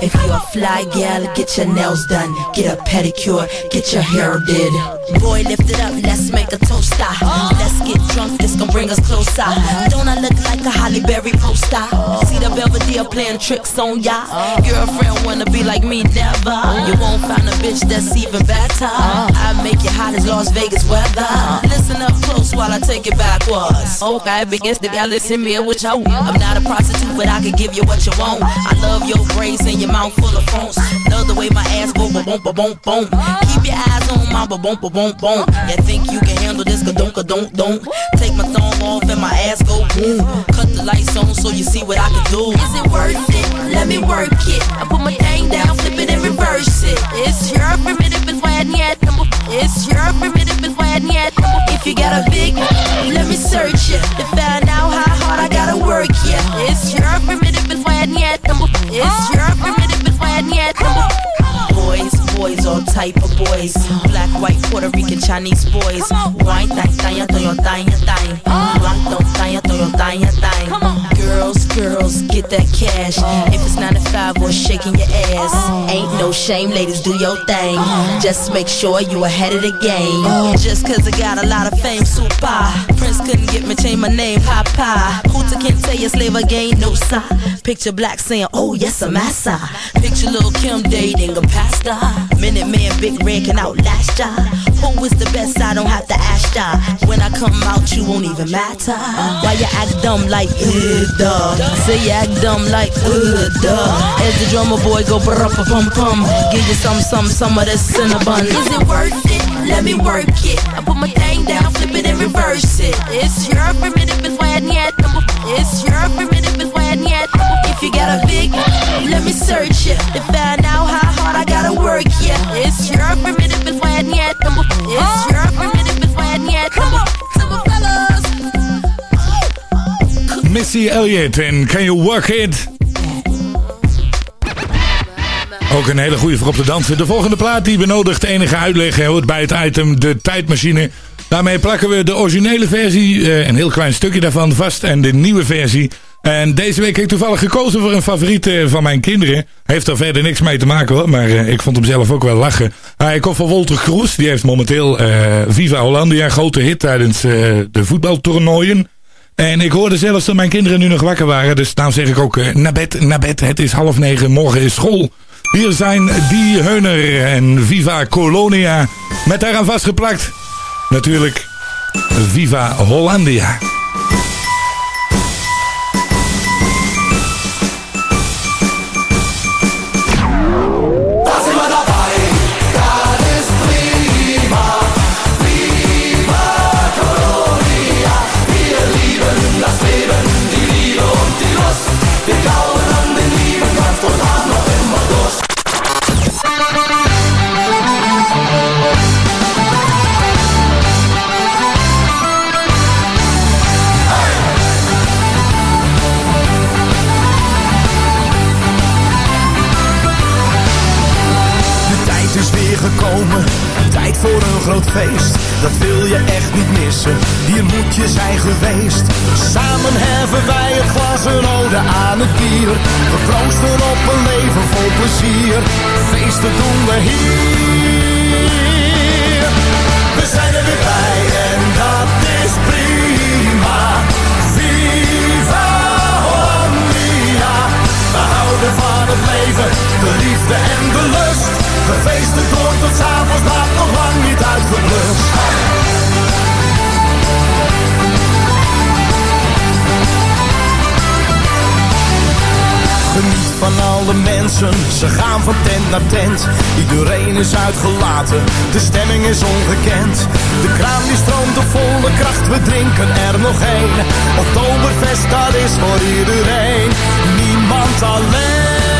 If you're a fly gal, get your nails done, get a pedicure, get your hair did. Boy, lift it up, let's make a toast. ah. Let's get drunk, this gon' bring us closer. Don't I look like a Holly Berry poster? See the Belvedere playing tricks on ya. Girlfriend wanna be like me, never. You won't find a bitch that's even better. I make you hot as Las Vegas weather. Listen up close while I take it backwards. Okay, begins to y'all listen me with you. I'm not a prostitute, but I can give you what you want. I love your braids and your mouth full of phones. Love the way my ass go boom ba boom boom. Keep your eyes on my ba boom ba boom boom. You think you can handle this? Ka don't ka don't don't. Take my thumb off and my ass go boom. Cut the lights on so you see what I can do. Is it worth it? Let me work it. I put my thing down, flip it and reverse it. It's your primitive and when yet. It's your primitive and when yet. If you got a big, let me search it to find out how hard I gotta work. Yeah, it's your primitive and when yet. It's your primitive and when yet. Boys, boys, all type of boys. Black, white, Puerto Rican, Chinese boys. Thang, thang, thang, thang, thang. Blanco, thang, thang, thang, thang. Girls, girls, get that cash. If it's 9 to 5 or shaking your ass. Ain't no shame, ladies, do your thing. Just make sure you ahead of the game. Just cause I got a lot of fame, super. Prince couldn't get me, change my name, Papa. Hooter can't tell you slave again, no sign. Picture black saying, oh yes, I'm massa. Picture little Kim dating a pastor. Minute man, big red can outlast ya. Who is the best? I don't have to ask ya. When I come out, you won't even matter. Why you act dumb like, uh, duh. Say you act dumb like, uh, duh. As the drummer boy go brr pum pum. Give you some, some, some of this cinnamon. Is it worth it? Let me work it. I put my thing down, flip it and reverse it. It's your primitive and when yet. It's your primitive. Big, let me search it how hard I work. It's your your. Missy Elliott en Can You Work It? Ook een hele goede voor op de dansen. De volgende plaat die benodigt enige uitleg hoort bij het item De Tijdmachine. Daarmee plakken we de originele versie, eh, een heel klein stukje daarvan vast en de nieuwe versie. En deze week heb ik toevallig gekozen voor een favoriet eh, van mijn kinderen. Heeft er verder niks mee te maken hoor, maar eh, ik vond hem zelf ook wel lachen. Hij komt van Wolter Kroes, die heeft momenteel eh, Viva Hollandia, grote hit tijdens de voetbaltoernooien. En ik hoorde zelfs dat mijn kinderen nu nog wakker waren. Dus daarom zeg ik ook, eh, naar bed, naar bed. Het is half negen, morgen is school. Hier zijn Die Heuner en Viva Colonia. Met daaraan vastgeplakt. Natuurlijk Viva Hollandia. Dat wil je echt niet missen, hier moet je zijn geweest. Samen heffen wij het glas een ode aan het bier. We proosten op een leven vol plezier. Feesten doen we hier. de liefde en de lust. de feesten door tot s'avonds, laat nog lang niet uitgeblust. Geniet van alle mensen, ze gaan van tent naar tent. Iedereen is uitgelaten, de stemming is ongekend. De kraan die stroomt op volle kracht, we drinken er nog heen. Oktoberfest, dat is voor iedereen, niemand alleen.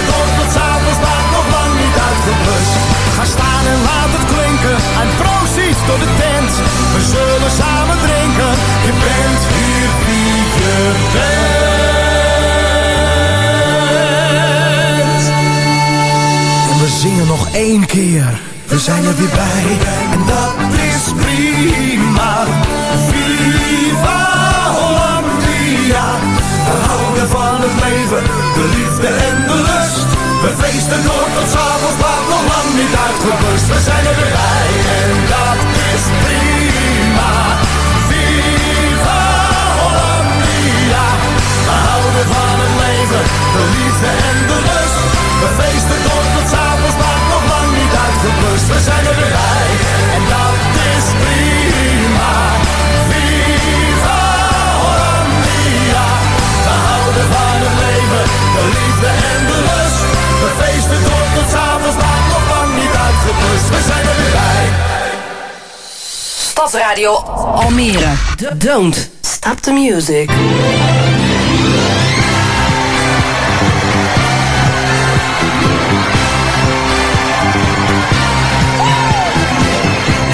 en proost door de tent. We zullen samen drinken, je bent hier wie je bent. En we zingen nog één keer, we zijn er weer bij. En dat is prima. Viva Hollandia. We houden van het leven, de liefde en de lust. We feesten door tot niet uitgeblust. We zijn er weer en dat is prima. Viva Hollandia. We houden van het leven, de liefde en de lust. We feesten tot 's avonds laat, nog lang niet uitgeblust. We zijn er weer bij en dat Stadsradio Almere. Don't stop the music.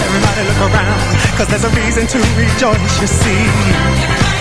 Everybody look around, cause there's a reason to rejoice, you see.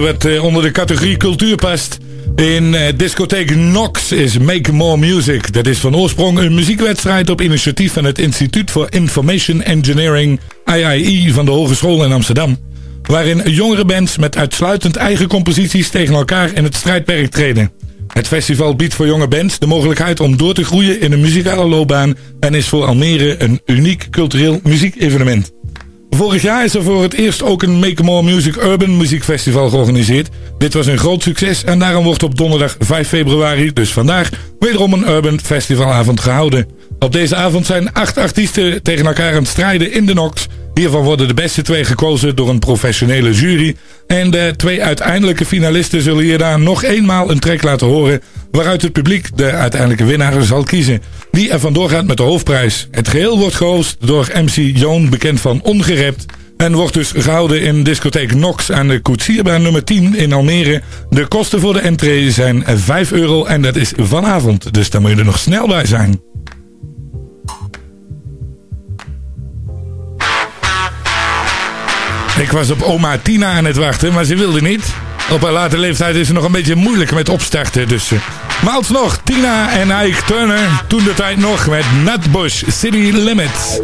Wat eh, onder de categorie cultuur past. In eh, discotheek Nox is Make More Music. Dat is van oorsprong een muziekwedstrijd op initiatief van het Instituut voor Information Engineering IIE van de Hogeschool in Amsterdam. Waarin jongere bands met uitsluitend eigen composities tegen elkaar in het strijdperk treden. Het festival biedt voor jonge bands de mogelijkheid om door te groeien in een muzikale loopbaan en is voor Almere een uniek cultureel muziekevenement. Vorig jaar is er voor het eerst ook een Make More Music Urban Muziekfestival georganiseerd. Dit was een groot succes en daarom wordt op donderdag 5 februari, dus vandaag, wederom een Urban Festivalavond gehouden. Op deze avond zijn acht artiesten tegen elkaar aan het strijden in de Nox. Hiervan worden de beste twee gekozen door een professionele jury. En de twee uiteindelijke finalisten zullen hierna nog eenmaal een track laten horen... waaruit het publiek de uiteindelijke winnaar zal kiezen. Die er vandoor gaat met de hoofdprijs. Het geheel wordt gehost door MC Joan, bekend van Ongerept... En wordt dus gehouden in discotheek Nox aan de Koetsierbaan nummer 10 in Almere. De kosten voor de entree zijn 5 euro en dat is vanavond. Dus daar moet je er nog snel bij zijn. Ik was op oma Tina aan het wachten, maar ze wilde niet. Op haar late leeftijd is ze nog een beetje moeilijk met opstarten. Dus, eh, maar alsnog, Tina en Ike Turner, toen de tijd nog met Nutbush City Limits.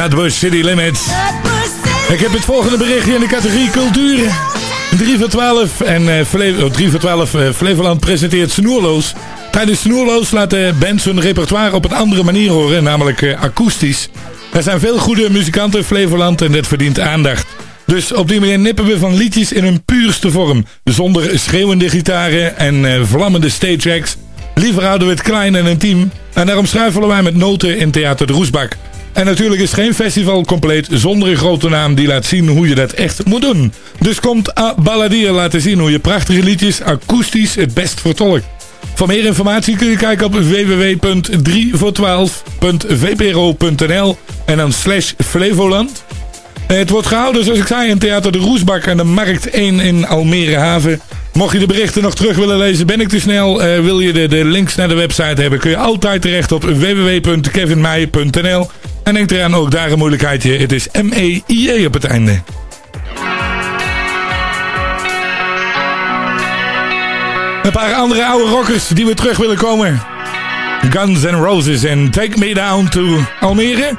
Nutbush City Limits. Ik heb het volgende berichtje in de categorie cultuur. 3 voor 12 en eh, Fle- oh, 3 voor 12 eh, Flevoland presenteert Snoerloos. Tijdens Snoerloos laat de band hun repertoire op een andere manier horen, namelijk eh, akoestisch. Er zijn veel goede muzikanten in Flevoland en dit verdient aandacht. Dus op die manier nippen we van liedjes in hun puurste vorm. Zonder schreeuwende gitaren en eh, vlammende stage acts. Liever houden we het klein en intiem. En daarom schuifelen wij met noten in Theater de Roesbak. En natuurlijk is geen festival compleet zonder een grote naam die laat zien hoe je dat echt moet doen. Dus komt A Balladier laten zien hoe je prachtige liedjes akoestisch het best vertolkt. Voor meer informatie kun je kijken op www.3voor12.vpro.nl en dan slash Flevoland. Het wordt gehouden, zoals ik zei, in Theater de Roesbak aan de Markt 1 in Almere Haven. Mocht je de berichten nog terug willen lezen, ben ik te snel. Eh, wil je de, de links naar de website hebben, kun je altijd terecht op www.kevinmeijer.nl. En denk eraan, ook daar een moeilijkheidje. Het is M-E-I-E op het einde. Een paar andere oude rockers die weer terug willen komen. Guns N' Roses en Take Me Down to Almere.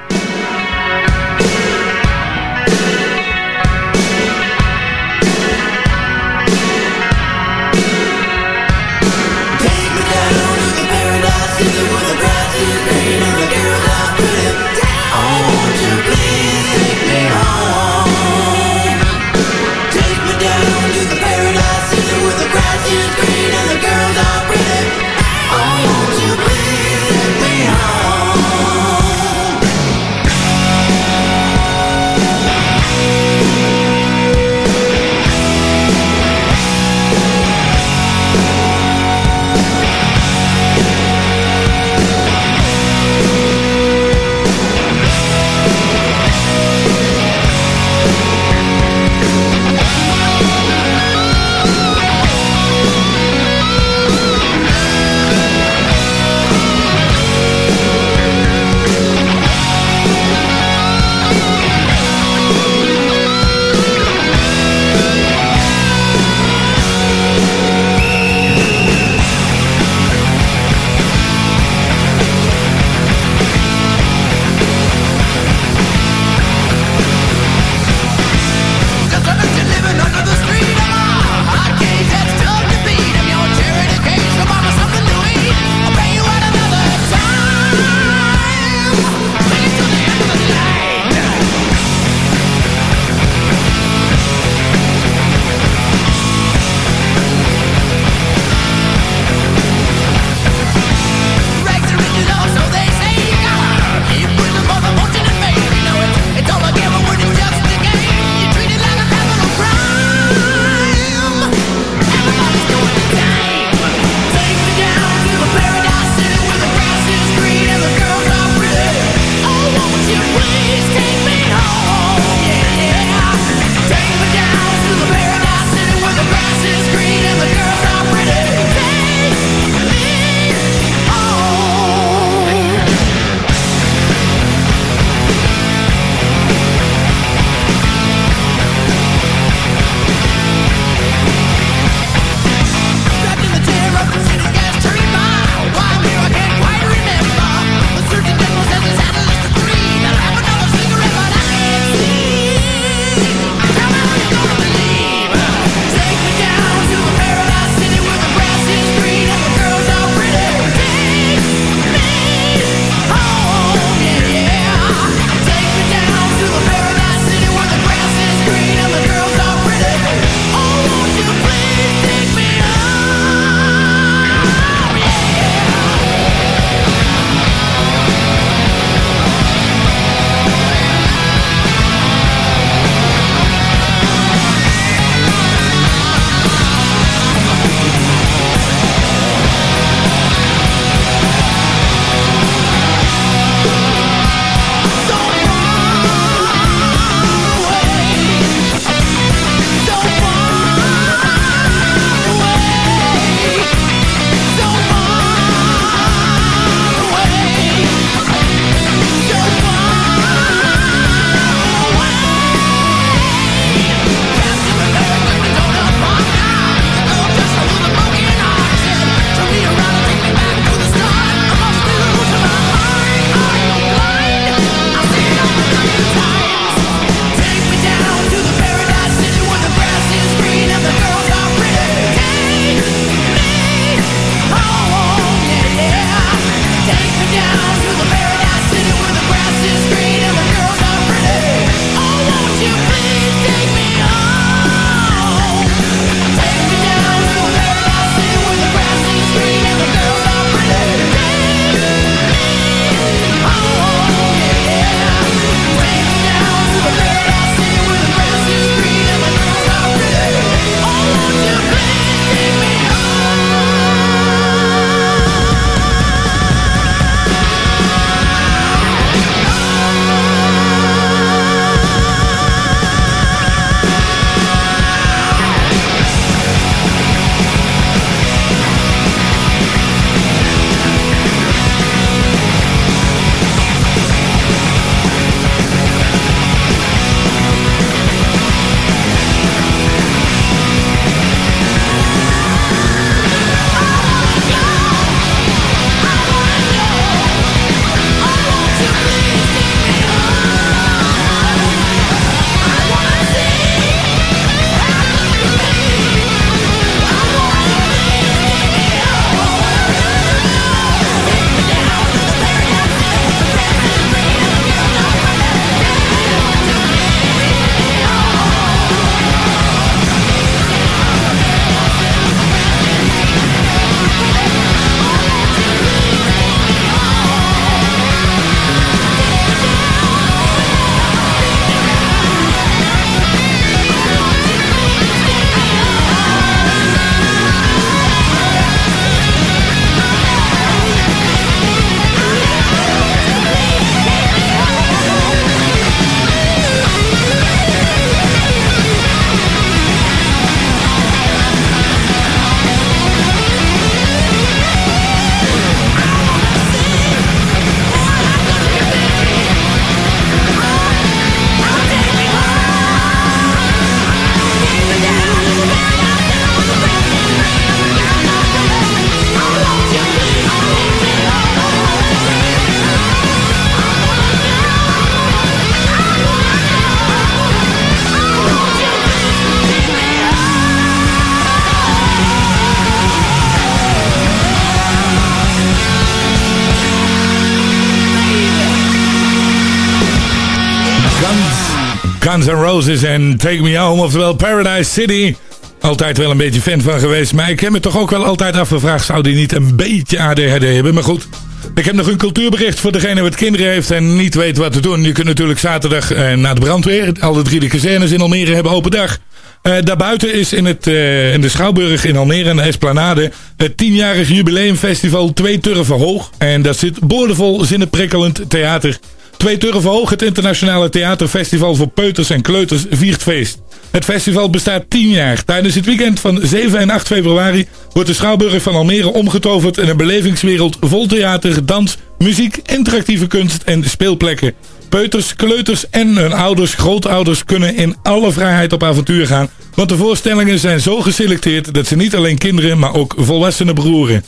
Guns Roses en Take Me Home, oftewel Paradise City. Altijd wel een beetje fan van geweest, maar ik heb me toch ook wel altijd afgevraagd... zou die niet een beetje ADHD hebben? Maar goed, ik heb nog een cultuurbericht voor degene wat kinderen heeft en niet weet wat te doen. Je kunt natuurlijk zaterdag eh, naar de brandweer. Alle drie de kazernes in Almere hebben open dag. Eh, daarbuiten is in, het, eh, in de Schouwburg in Almere en de Esplanade het tienjarig jubileumfestival Twee Turven Hoog. En dat zit boordevol zinnenprikkelend theater. Twee Turven Hoog, het internationale theaterfestival voor peuters en kleuters, viert feest. Het festival bestaat 10 jaar. Tijdens het weekend van 7 en 8 februari wordt de Schouwburg van Almere omgetoverd in een belevingswereld vol theater, dans, muziek, interactieve kunst en speelplekken. Peuters, kleuters en hun ouders, grootouders kunnen in alle vrijheid op avontuur gaan. Want de voorstellingen zijn zo geselecteerd dat ze niet alleen kinderen, maar ook volwassenen beroeren.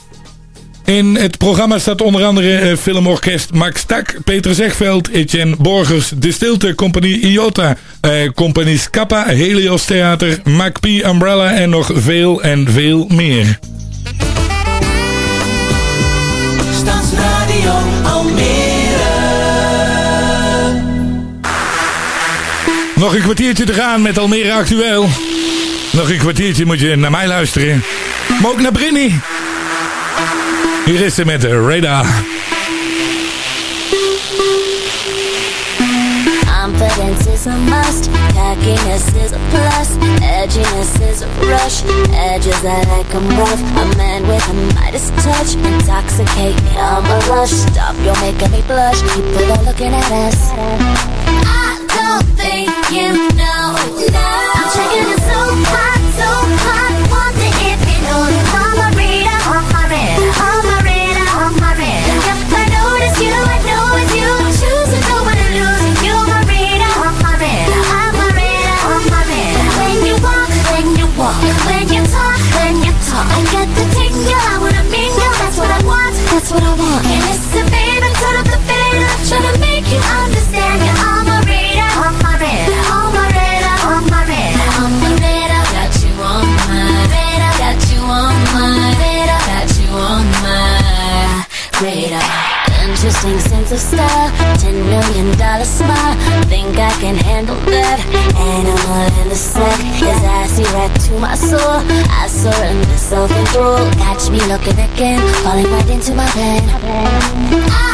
In het programma staat onder andere eh, filmorkest Max Tak, Peter Zegveld, Etienne Borgers, De Stilte, Compagnie Iota, eh, Compagnie Scappa, Helios Theater, MacP Umbrella en nog veel en veel meer. Stadsradio Almere. Nog een kwartiertje te gaan met Almere Actueel. Nog een kwartiertje moet je naar mij luisteren. Maar ook naar Brinny. Hier is ze met radar. Confidence is a must, cockiness is a plus, edginess is a rush, edges that I come rough. A man with a Midas touch, intoxicate me, I'm a rush. Stop, you're making me blush, people are looking at us. I don't think you know, I'm checking And interesting sense of style. Ten million dollar smile. Think I can handle that? Animal in the sack. His I see right to my soul. I surrender self control. Catch me looking again, falling right into my bed.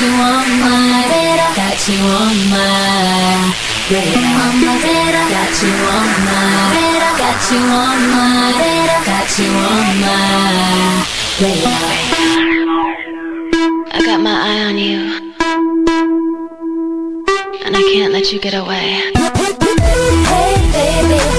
You on my radar, got you on my radar. I'm a radar, got you on my radar, got you on my radar, got you on my radar. I got my eye on you. And I can't let you get away. Hey baby,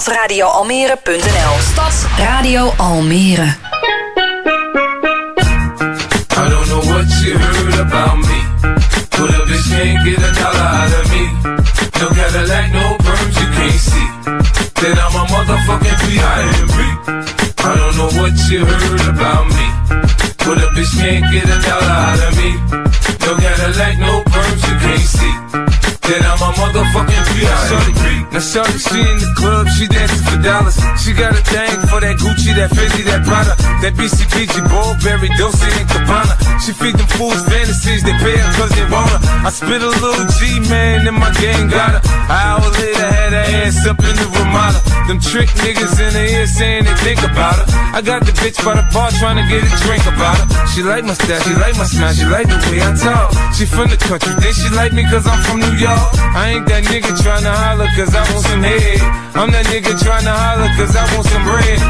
www.stadsradioalmere.nl Stadsradio Almere. Now shorty, she in the club, she dancing for dollars. She got a thing that Gucci, that Fendi, that Prada, that BCBG, Burberry, Dolce and Cabana. She feed them fools fantasies, they pay her cause they want her. I spit a little G, man, and my gang got her. Hour later, had her ass up in the Ramada. Them trick niggas in the ear saying they think about her. I got the bitch by the bar trying to get a drink about her. She like my style, she like my smile, she like the way I talk. She from the country, then she like me cause I'm from New York. I ain't that nigga tryna holler cause I want some head. I'm that nigga tryna holler cause I want some bread.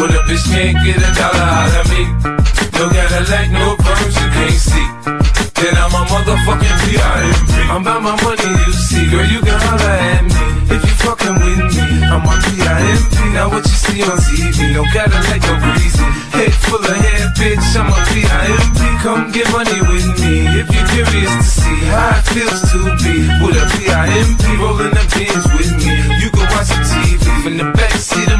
But a bitch can't get a dollar out of me. No Cadillac, no perms, you can't see. Then I'm a motherfucking P.I.M.P. I'm about my money, you see. Girl, you can holler at me. If you fucking with me, I'm on P.I.M.P. Now what you see on TV, no Cadillac, no greasy. Head full of hair, bitch, I'm a P.I.M.P. Come get money with me if you're curious to see how it feels to be with a P.I.M.P. rolling the pins with me. You can watch the TV from the back seat of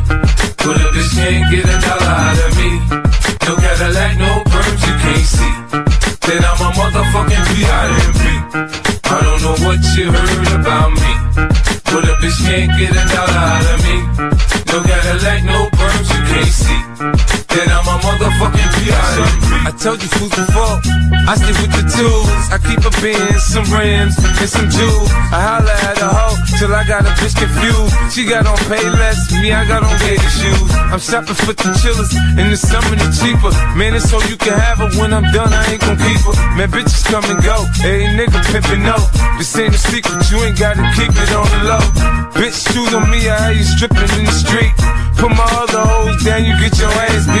But a bitch can't get a dollar out of me. No Cadillac, no perms you can't see. Then I'm a motherfucking P.I.M.P. I don't know what you heard about me. But a bitch can't get a dollar out of me. No Cadillac, no perms you can't see. Then I'm a motherfucking P.I.M.P. I told you fools before, I stick with the tools. I keep a Benz, some rims, and some jewels. I holla at a hoe till I got a bitch confused. She got on pay less, me I got on gator shoes. I'm shopping for the chillers, in the summer they cheaper. Man, it's so you can have her when I'm done, I ain't gon' keep her. Man, bitches come and go, every nigga pimpin' no. This ain't a secret, you ain't gotta keep it on the low. Bitch, shoes on me, I have you stripping in the street. Put my other hoes down, you get your ass beat.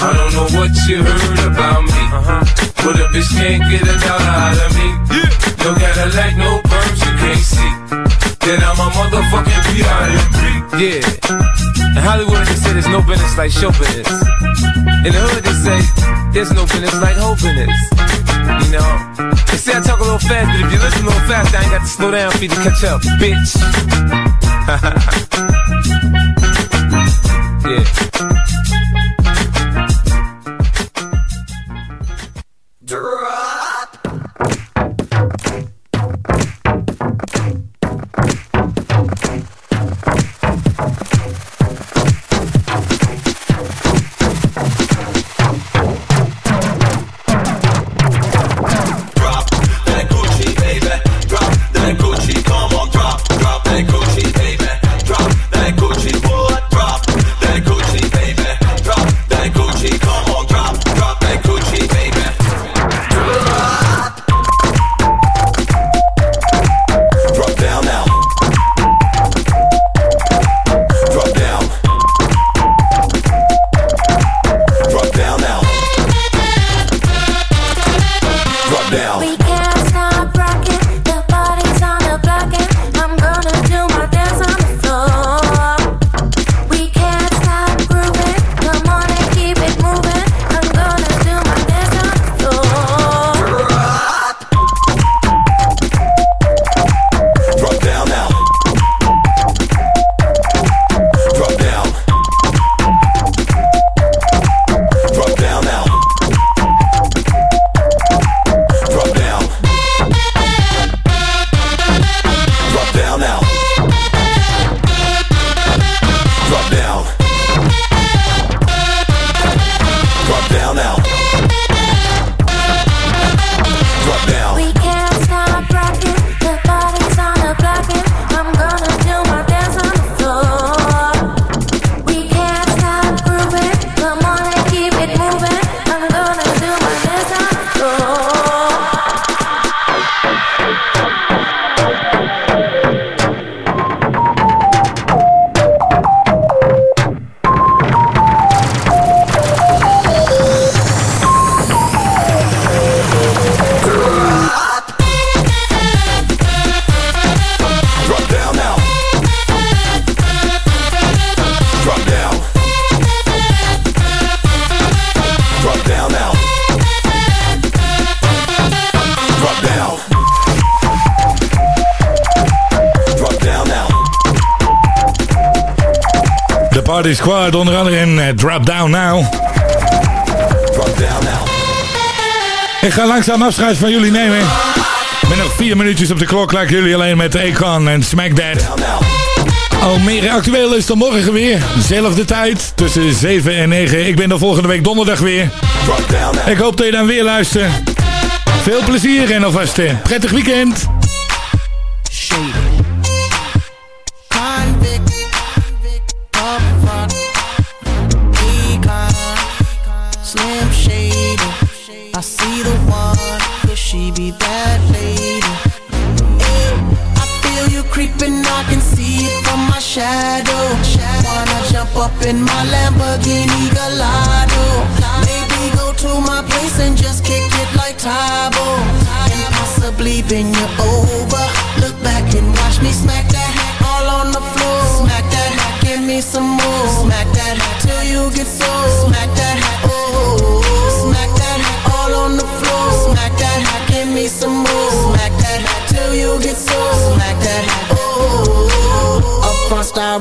I don't know what you heard about me. But a bitch can't get a dollar out of me. No Cadillac, no perms you can't see. Then I'm a motherfucking P.I.M.P. Yeah. In Hollywood they say there's no business like show business. In the hood they say there's no business like whole business. You know? They say I talk a little fast, but if you listen a little fast, I ain't got to slow down for you to catch up, bitch. yeah. Party Squad onder andere in eh, Drop Down Now. Drop down now. Ik ga langzaam afscheid van jullie nemen. Met nog vier minuutjes op de klok ik jullie alleen met Akon en Smack That. Almere actueel is dan morgen weer. Zelfde tijd, tussen 7 en 9. Ik ben er volgende week donderdag weer. Ik hoop dat je dan weer luistert. Veel plezier en alvast een prettig weekend.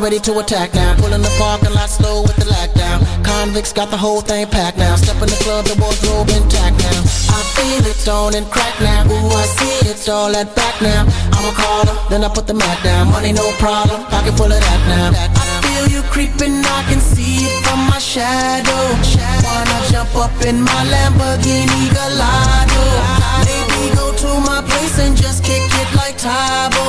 Ready to attack now. Pulling the parking lot slow with the lack down. Convicts got the whole thing packed now. Step in the club, the wardrobe intact now. I feel it on and crack now. Ooh, I see it's all that back now. I'm a caller, then I put the Mac down. Money no problem, pocket full of that now. I feel you creeping, I can see it from my shadow. Wanna jump up in my Lamborghini Gallardo? Place and just kick it like Tybo.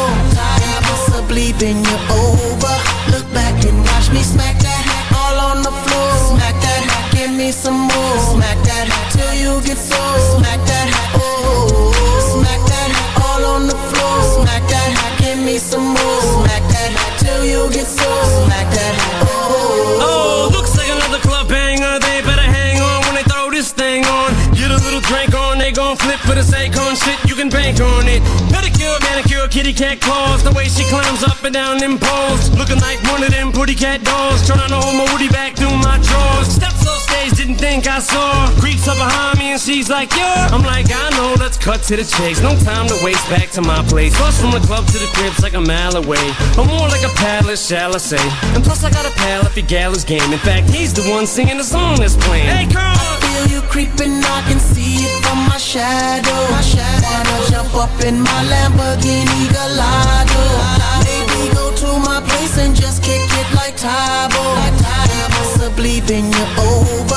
Possibly bend you over. Look back and watch me smack that hat all on the floor. Smack that hat, give me some more. Smack that hat till you get so. Smack that hat, oh. Smack that hat all on the floor. Smack that hat, give me some more. Smack that hat till you get so. Smack that hat, oh. Oh, looks like another club banger. They better hang on when they throw this thing on. Get a little drink on, they gon' flip for the Akon shit. Bank on it. Pedicure, manicure, kitty cat claws. The way she climbs up and down them poles, looking like one of them pretty cat dolls. Trying to hold my woody back through my drawers. Steps on stage, didn't think I saw. Creeps up behind me and she's like, yeah. I'm like, I know. Let's cut to the chase. No time to waste. Back to my place. Bus from the club to the crib's like a mile away. I'm more like a palace, shall I say? And plus I got a pal if he gallows game. In fact, he's the one singing the song that's playing. Hey, girl. I feel you creeping, I can see from my shadow. My shadow. Wanna jump up in my Lamborghini Gallardo? Maybe go to my place and just kick it like Tybo. And possibly bend you over.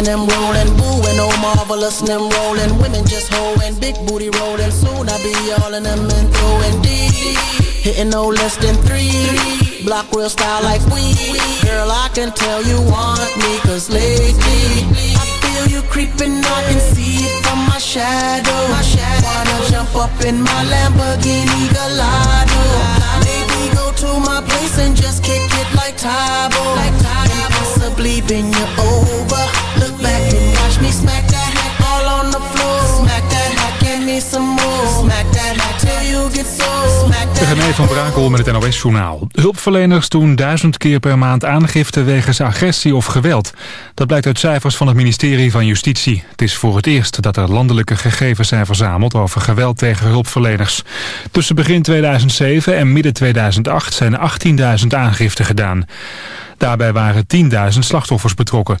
And M rolling, boo and oh marvelous and them rolling. Women just hoeing, big booty rolling. Soon I be all in them and throwing D. Hitting no less than three. Block real style like we. Girl, I can tell you want me, cause lately I feel you creeping, I can see it from my shadow. my Wanna jump up in my Lamborghini Gallardo. Maybe go to my place and just kick it like Tybo. And possibly bend you over. Look back and watch me smack that hat all on the floor. Smack that hat, give me some more. Smack that hat till you get so. Smack that René van Brakel met het NOS-journaal. Hulpverleners doen duizend keer per maand aangifte wegens agressie of geweld. Dat blijkt uit cijfers van het ministerie van Justitie. Het is voor het eerst dat er landelijke gegevens zijn verzameld over geweld tegen hulpverleners. Tussen begin 2007 en midden 2008 zijn 18.000 aangiften gedaan. Daarbij waren 10.000 slachtoffers betrokken.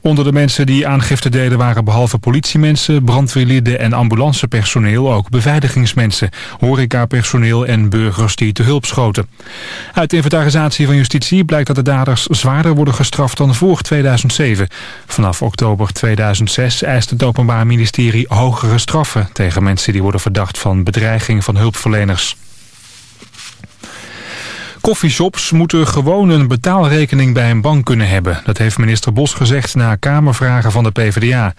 Onder de mensen die aangifte deden waren behalve politiemensen, brandweerlieden en ambulancepersoneel ook beveiligingsmensen, horecapersoneel en burgers die te hulp schoten. Uit de inventarisatie van justitie blijkt dat de daders zwaarder worden gestraft dan voor 2007. Vanaf oktober 2006 eist het Openbaar Ministerie hogere straffen tegen mensen die worden verdacht van bedreiging van hulpverleners. Coffeeshops moeten gewoon een betaalrekening bij een bank kunnen hebben. Dat heeft minister Bos gezegd na Kamervragen van de PvdA.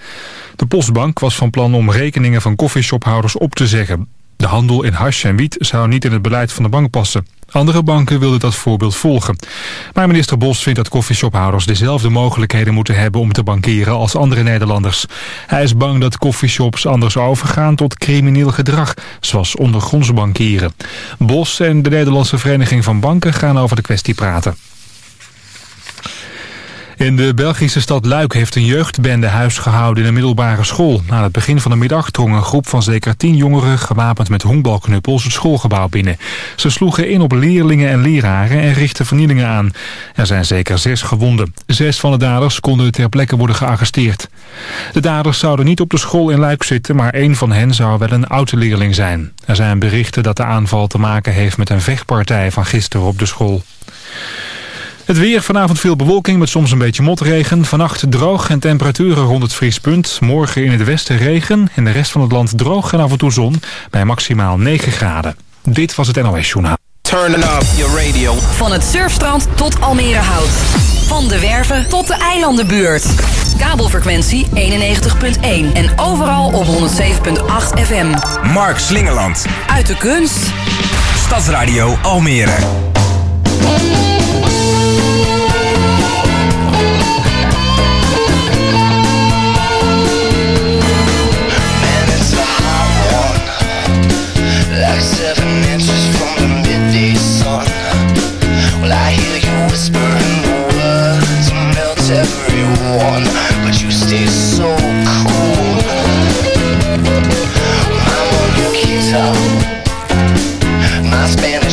De Postbank was van plan om rekeningen van coffeeshophouders op te zeggen. De handel in hash en wiet zou niet in het beleid van de bank passen. Andere banken wilden dat voorbeeld volgen. Maar minister Bos vindt dat coffeeshophouders dezelfde mogelijkheden moeten hebben om te bankieren als andere Nederlanders. Hij is bang dat coffeeshops anders overgaan tot crimineel gedrag, zoals ondergronds bankieren. Bos en de Nederlandse Vereniging van Banken gaan over de kwestie praten. In de Belgische stad Luik heeft een jeugdbende huis gehouden in een middelbare school. Na het begin van de middag drong een groep van zeker tien jongeren gewapend met honkbalknuppels het schoolgebouw binnen. Ze sloegen in op leerlingen en leraren en richtten vernielingen aan. Er zijn zeker zes gewonden. Zes van de daders konden ter plekke worden gearresteerd. De daders zouden niet op de school in Luik zitten, maar één van hen zou wel een oud-leerling zijn. Er zijn berichten dat de aanval te maken heeft met een vechtpartij van gisteren op de school. Het weer, vanavond veel bewolking met soms een beetje motregen. Vannacht droog en temperaturen rond het vriespunt. Morgen in het westen regen. In de rest van het land droog en af en toe zon. Bij maximaal 9 graden. Dit was het NOS Journaal. Turning up your radio. Van het surfstrand tot Almere Hout. Van de Werven tot de eilandenbuurt. Kabelfrequentie 91.1 en overal op 107.8 FM. Mark Slingerland. Uit de kunst. Stadsradio Almere. everyone, but you stay so cool. I'm on your guitar, my Spanish.